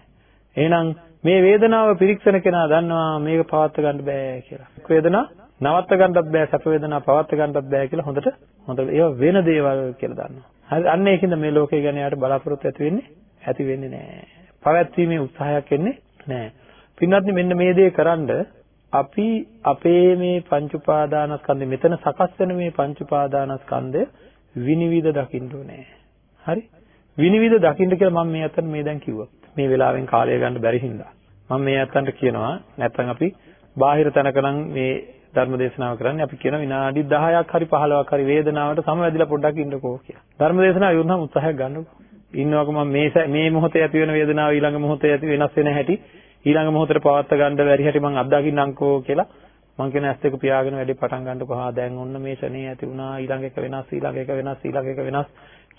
එහෙනම් මේ වේදනාව පිරික්සන කෙනා දන්නවා මේක පවත්වා ගන්න බෑ කියලා. වේදනාව නවත්ත ගන්නත් බෑ සැප වේදනා පවත්වා ගන්නත් බෑ කියලා හොඳට හොඳට ඒවා වෙන දේවල් කියලා දන්නවා. හරි අන්න ඒකින්ද මේ ලෝකේ ගැන යාට බලාපොරොත්තු ඇති වෙන්නේ ඇති වෙන්නේ නෑ. පවැත්වීමේ උත්සාහයක් එන්නේ නෑ. පින්වත්නි මෙන්න මේ දේ කරන්ඩ අපි අපේ මේ පංච උපාදානස්කන්ධය මෙතන සකස් වෙන මේ පංච උපාදානස්කන්ධය විනිවිද දකින්න ඕනේ. හරි? විනිවිද දකින්න කියලා මම මේ අතන මේ දැන් කිව්වා. මේ වෙලාවෙන් කාලය ගන්න බැරි හින්දා. මම මේ අතන්ට කියනවා නැත්නම් අපි බාහිර තැනක නම් මේ ධර්ම දේශනාව කරන්නේ අපි කියන විනාඩි 10ක් හරි 15ක් හරි වේදනාවට සමවැදිලා පොඩ්ඩක් ඉන්නකෝ කියලා. ධර්ම දේශනාව යොන්නම් උත්සාහයක් ගන්නකෝ. ඉන්නවක මම මේ මේ මොහොතේ ඇති වෙන වේදනාව ඊළඟ මොහොතේ ඇති වෙනස් වෙන හැටි ඊළඟ මොහොතේ පවත්ත ගන්න බැරි හැටි මම අත්දකින්නම්කෝ කියලා මම කියන ඇස් දෙක පියාගෙන වැඩි පටන් ගන්නකො හා දැන් ඔන්න මේ ශනේ ඇති වුණා ඊළඟ එක වෙනස් ඊළඟ එක වෙනස් ඊළඟ එක වෙනස්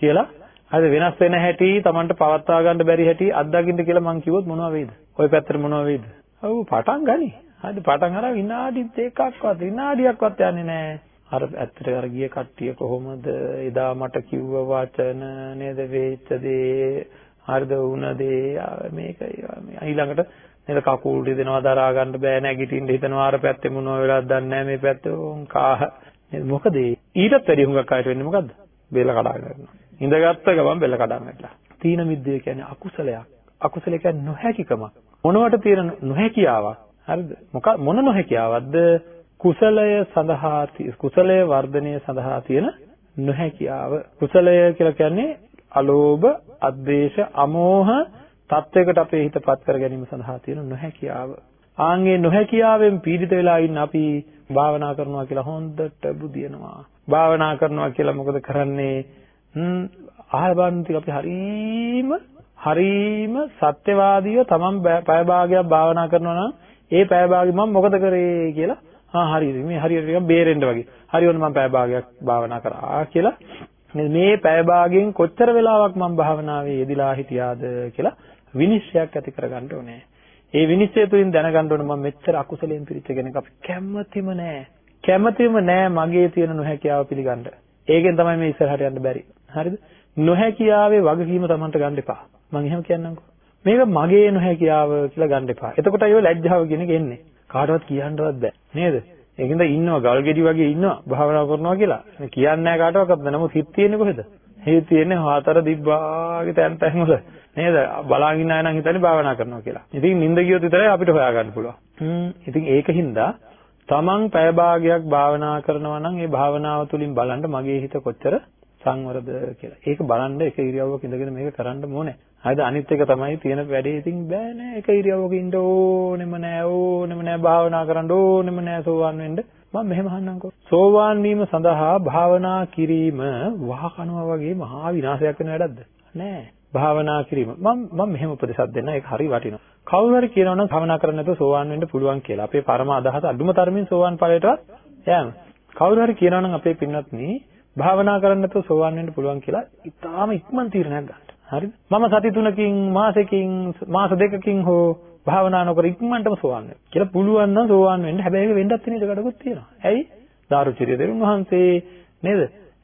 කියලා හරි වෙනස් වෙන හැටි Tamanට පවත්වා ගන්න බැරි හැටි අත්දකින්න කියලා මං කිව්වොත් මොනව වෙයිද? ওই පැත්තට මොනව වෙයිද? ඔව් පටන් ගනි. හරි පටන් අරන් විනාඩි දෙකක්වත් විනාඩියක්වත් යන්නේ නැහැ. අර ඇත්තට අර ගිය කට්ටිය කොහොමද එදා මට කිව්ව වචන නේද වෙච්ච දේ හරිද වුණ දේ මේක ඊළඟට නේද කකුල් දෙනවා දරා ගන්න බෑ නැගිටින්න හිතනවා අර පැත්තේ මොනව වෙලාද දන්නේ නැහැ මේ පැත්තේ උන් කාහ මොකද ඊටත් වැඩි හුඟක් අයට වෙන්නේ මොකද්ද බෙල්ල කඩා ගන්නවා ඉඳගත්ත ගමන් බෙල්ල කඩන් වැටලා. තීන මිද්දේ කියන්නේ අකුසලයක්. අකුසල කියන්නේ නොහැකිකමක්. මොනවට තියෙන නොහැකියාවක්. හරිද? මොක මොන නොහැකියාවක්ද? කුසලය සඳහා කුසලය වර්ධනය සඳහා තියෙන නොහැකියාව. කුසලය කියලා කියන්නේ අලෝභ, අද්වේෂ, අමෝහ තත්වයකට අපේ හිතපත් කර ගැනීම සඳහා තියෙන නොහැකියාව. ආන්ගේ නොහැකියාවෙන් පීඩිත වෙලා ඉන්න අපි භාවනා කරනවා කියලා හොඳට බුදිනවා. භාවනා කරනවා කියලා මොකද කරන්නේ? අහල බලන්න ටික අපි හරීම හරීම සත්‍යවාදීව තමන් පැය භාගයක් භාවනා කරනවා නම් ඒ පැය භාගෙ මම මොකද කරේ කියලා ආ හරිද මේ හරියට නිකන් බේරෙන්න වගේ හරි වුණ මම පැය භාගයක් භාවනා කරා කියලා මේ පැය භාගයෙන් කොච්චර වෙලාවක් මම භාවනාවේ යෙදিলা හිටියාද කියලා විනිශ්චයක් ඇති කරගන්න ඕනේ. ඒ විනිශ්චය තුලින් දැනගන්න ඕනේ මම මෙච්චර අකුසලයෙන් පිරිච්ච කෙනෙක් අපි කැමැතිම නෑ. කැමැතිම නෑ මගේ තියෙන නොහැකියාව පිළිගන්න. ඒකෙන් තමයි මේ ඉස්සරහට යන්න බැරි. හරිද? නොහැකියාවේ වගකීම Tamanට ගන්න එපා. මම එහෙම කියන්නම්කෝ. මේක මගේ නොහැකියාව කියලා ගන්න එපා. එතකොට අයෝ ලැජ්ජාව කියන එක එන්නේ. කාටවත් කියන්නවත් බෑ. නේද? ඒකින්ද ඉන්නවා ගල් ගෙඩි වගේ ඉන්නවා භාවනා කරනවා කියලා. කියන්නේ නැහැ කාටවත්. නමුත් හිත තියෙන්නේ කොහෙද? හිත තියෙන්නේ හතර දිබ්බාගේ තැන් තැන් වල. නේද? බලාගෙන ඉන්න අය නම් හිතන්නේ භාවනා කරනවා කියලා. ඉතින් නිින්ද ගියොත් විතරයි අපිට හොයාගන්න පුළුවන්. හ්ම්. ඉතින් ඒකින්ද තමන් පැය භාගයක් භාවනා කරනවා නම් ඒ භාවනාව තුළින් බලන්න මගේ හිත කොච්චර සංවරද කියලා. ඒක බලන්න එක ඉරියව්වක ඉඳගෙන මේක කරන්න ඕනේ. හරිද? අනිත් එක තමයි තියෙන වැඩේ ඉතින් බෑ නෑ. එක ඉරියව්වක ඉන්න ඕනෙම නෑ. ඕනෙම නෑ භාවනා කරන්න ඕනෙම නෑ සෝවාන් වෙන්න. මම මෙහෙම අහන්නම්කෝ. සෝවාන් වීම සඳහා භාවනා කිරීම වහකනවා වගේ මහා විනාශයක් වෙන වැඩක්ද? නෑ. භාවනා කිරීම. මම මම මෙහෙම උපදේශයක් දෙන්න. ඒක හරි වටිනවා. කවුරු හරි කියනවා නම් භාවනා කරන්න නැතුව සෝවාන් වෙන්න පුළුවන් කියලා. අපේ පරම අදහස අඳුම තරමින් සෝවාන් ඵලයටවත් යෑම. කවුරු හරි කියනවා නම් අපේ පින්වත්නි භාවනා කරන්න නැතුව සෝවාන් වෙන්න පුළුවන් කියලා ඉතාලම ඉක්මන් තීරණයක් ගන්න. හරිද? මම සති තුනකින් මාසෙකින් මාස දෙකකින් හෝ භාවනා නොකර ඉක්මනටම සෝවාන් වෙන්න. කියලා පුළුවන් නම් සෝවාන් වෙන්න. හැබැයි ඒක වෙන්නත් තියෙන ඉඩකඩකුත් තියෙනවා. ඇයි? දාරුචිරිය දෙරුන් වහන්සේ නේද?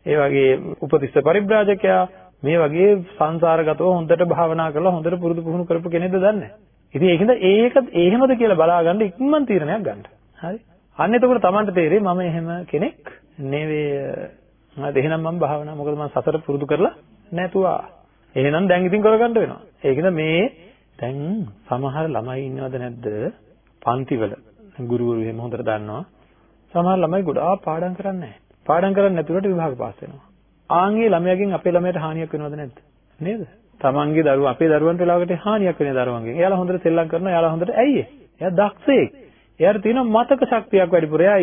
ඒ වගේ උපතිස්ස පරිබ්‍රාජකයා මේ වගේ සංසාරගතව හොඳට භාවනා කරලා හොඳට පුරුදු පුහුණු කරපු කෙනෙක්ද දන්නේ ඉතින් ඒකින්ද ඒක එහෙමද කියලා බලාගන්න ඉක්මන් තීරණයක් ගන්න. හරි? අන්න එතකොට Tamanට තේරෙයි මම එහෙම කෙනෙක් නෙවෙයි. හරිද? එහෙනම් මම භාවනා මොකද මම සසර පුරුදු කරලා නැතුවා. එහෙනම් දැන් ඉතින් කරගන්න වෙනවා. ඒකින්ද මේ දැන් සමහර ළමයි ඉන්නවද නැද්ද? පන්තිවල ගුරුවරු එහෙම හොඳට දන්නවා. සමහර ළමයි ගොඩාක් පාඩම් කරන්නේ නැහැ. පාඩම් කරන්නේ නැතුවට විභාග පාස් වෙනවා. ආන්ගේ ළමයාගෙන් අපේ ළමයට හානියක් වෙනවද නැද්ද? නේද? තමන්ගේ දරුවා අපේ දරුවන්ට වෙලාවකට හානියක් වෙන දරුවන්ගෙන්. එයාලා හොඳට සෙල්ලම් කරනවා. එයාලා හොඳට ඇයි එයා දක්ෂයෙක්. එයාට තියෙන මතක ශක්තියක් වැඩිපුර. එයා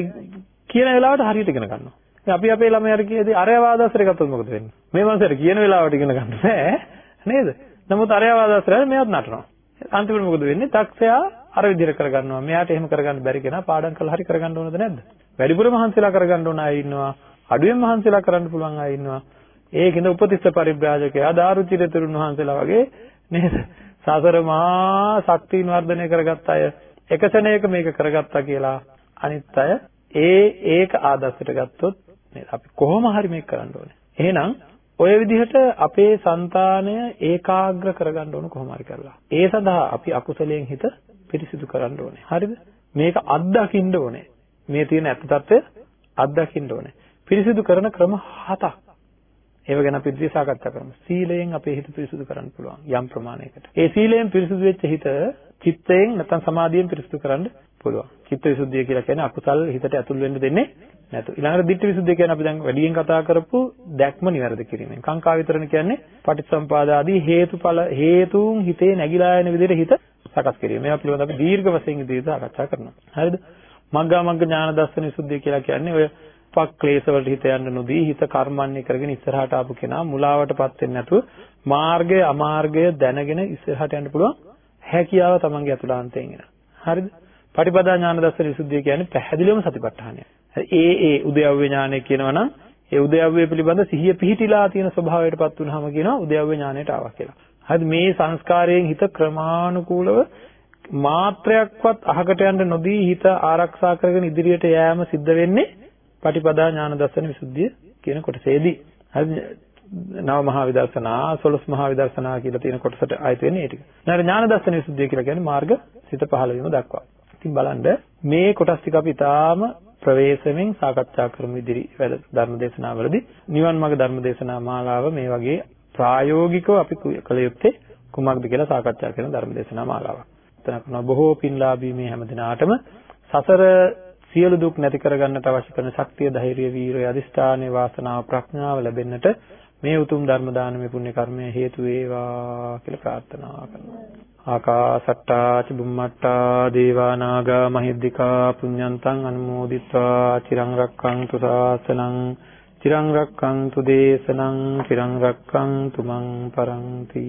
කියන වෙලාවට හරියට ඉගෙන ගන්නවා. අපි අපේ ළමයාට කියදී අරය වාදාස්ත්‍රය ගත්තොත් මොකද වෙන්නේ? මේ මනසට කියන වෙලාවට ඉගෙන ගන්න බෑ නේද? නමුත් අරය වාදාස්ත්‍රය මෙයාත් නටනවා. අන්තිමට මොකද වෙන්නේ? දක්ෂයා අර විදිහට කරගන්නවා. මෙයාට එහෙම කරගන්න බැරි කෙනා පාඩම් කරලා හරි කරගන්න ඕනද නැද්ද? වැඩිපුර මහන්සිලා කරගන්න ඕන අය ඉන්නවා. අඩුවෙන් මහන්සිලා කරන්න පුළුවන් අය ඉන්නවා. ඒකින්ද උපතිස්ස පරිබ්‍රාජකයා දාරුචිරතුරුන් වහන්සේලා වගේ නේද? සසර මහා ශක්තියින් වර්ධනය කරගත්ත අය එකසෙනයක මේක කරගත්තා කියලා අනිත් අය ඒ ඒක ආදර්ශයට ගත්තොත් නේද? අපි කොහොම හරි මේක කරන්න ඕනේ. එහෙනම් ඔය විදිහට අපේ సంతානය ඒකාග්‍ර කරගන්න ඕන කොහොම හරි කරලා. ඒ සඳහා අපි අකුසලයෙන් හිත පිරිසිදු කරන්න ඕනේ. හරිද? මේක අත්දකින්න ඕනේ. මේ තියෙන ඇත්ත తත්වය අත්දකින්න ඕනේ. පිරිසිදු කරන ක්‍රම හතක්. ඒව ගැන අපි ඉදිරි සාකච්ඡා කරමු. සීලයෙන් අපේ හිත පිරිසිදු කරන්න පුළුවන් යම් ප්‍රමාණයකට. ඒ සීලයෙන් පිරිසිදු වෙච්ච හිත චිත්තයෙන් නැත්නම් සමාධියෙන් පිරිසිදු කරන්න පුළුවන්. චිත්ත විසුද්ධිය කියලා කියන්නේ අකුසල් හිතට ඇතුල් වෙන්න දෙන්නේ නැතු. ඊළඟට ditthi විසුද්ධිය කියන්නේ අපි දැන් වැඩියෙන් කතා කරපු දැක්ම නිවැරදි කිරීමෙන්. කාංකා විතරණ කියන්නේ පටිච්චසම්පාද ආදී හේතුඵල හේතුන් හිතේ නැగిලා යන විදිහට හිත සකස් කිරීම. මේවා පිළිබඳව අපි දීර්ඝ වශයෙන් ඉදිරියට සාකච්ඡා කරනවා. හරිද? මග්ගා මග්ග ඥාන දර්ශන විසුද්ධිය කියලා කියන්නේ ඔය පක්ලේශ වලට හිත යන්න නොදී හිත කර්මන්නේ කරගෙන ඉස්සරහට ආපු කෙනා මුලාවටපත් වෙන්නේ නැතුව මාර්ගය අමාර්ගය දැනගෙන ඉස්සරහට යන්න පුළුවන් හැකියාව තමන්ගේ අතුලාන්තයෙන් එන. හරිද? පටිපදා ඥාන දර්ශන විසුද්ධිය කියන්නේ පැහැදිලිවම සතිපට්ඨානය. ඒ ඒ උද්‍යව්‍ය ඥානය කියනවා නම් ඒ උද්‍යව්‍ය පිළිබඳ සිහිය පිහිටිලා තියෙන ස්වභාවයටපත් වුනහම කියනවා උද්‍යව්‍ය ඥානයට ආවා කියලා. හරිද? මේ සංස්කාරයෙන් හිත ක්‍රමානුකූලව මාත්‍රයක්වත් අහකට යන්න නොදී හිත ආරක්ෂා කරගෙන ඉදිරියට යෑම සිද්ධ වෙන්නේ පටිපදා ඥාන දර්ශන විසුද්ධිය කියන කොටසේදී. හරිද? නව මහා විදර්ශනා, සොළොස් මහා විදර්ශනා කියලා තියෙන කොටසට ආයත වෙන්නේ ඒ ටික. ඊළඟ ඥාන දර්ශන විසුද්ධිය කියලා කියන්නේ මාර්ග සිත පහළ වීම දක්වා. ඉතින් බලන්න මේ කොටස් ටික අපි ඊටාම ප්‍රවේශමෙන් සාකච්ඡා කරමු ඉදිරි වැඩ ධර්ම දේශනාවලදී. නිවන් මාර්ග ධර්ම දේශනා මාලාව මේ වගේ ප්‍රායෝගිකව අපි කළ යුත්තේ කුමක්ද කියලා සාකච්ඡා කරන ධර්ම දේශනා මාලාවක්. එතන කරනවා බොහෝ පින්ලාභී මේ හැම දිනාටම සසර සියලු දුක් නැති කරගන්නට අවශ්‍ය කරන ශක්තිය, ධෛර්යය, වීරිය, අදිස්ථානය, වාසනාව, ප්‍රඥාව ලැබෙන්නට මේ උතුම් ධර්ම දානමය පුණ්‍ය කර්මය හේතු වේවා කියලා ප්‍රාර්ථනා කරනවා. ආකාසට්ටා චුම්මට්ටා දේවා නාග මහිද්దికා පුඤ්ඤන්තං අනුමෝදිත්වා චිරං රක්ඛන්තු සාසනං චිරං රක්ඛන්තු දේශනං චිරං රක්ඛන්තු මං පරන්ති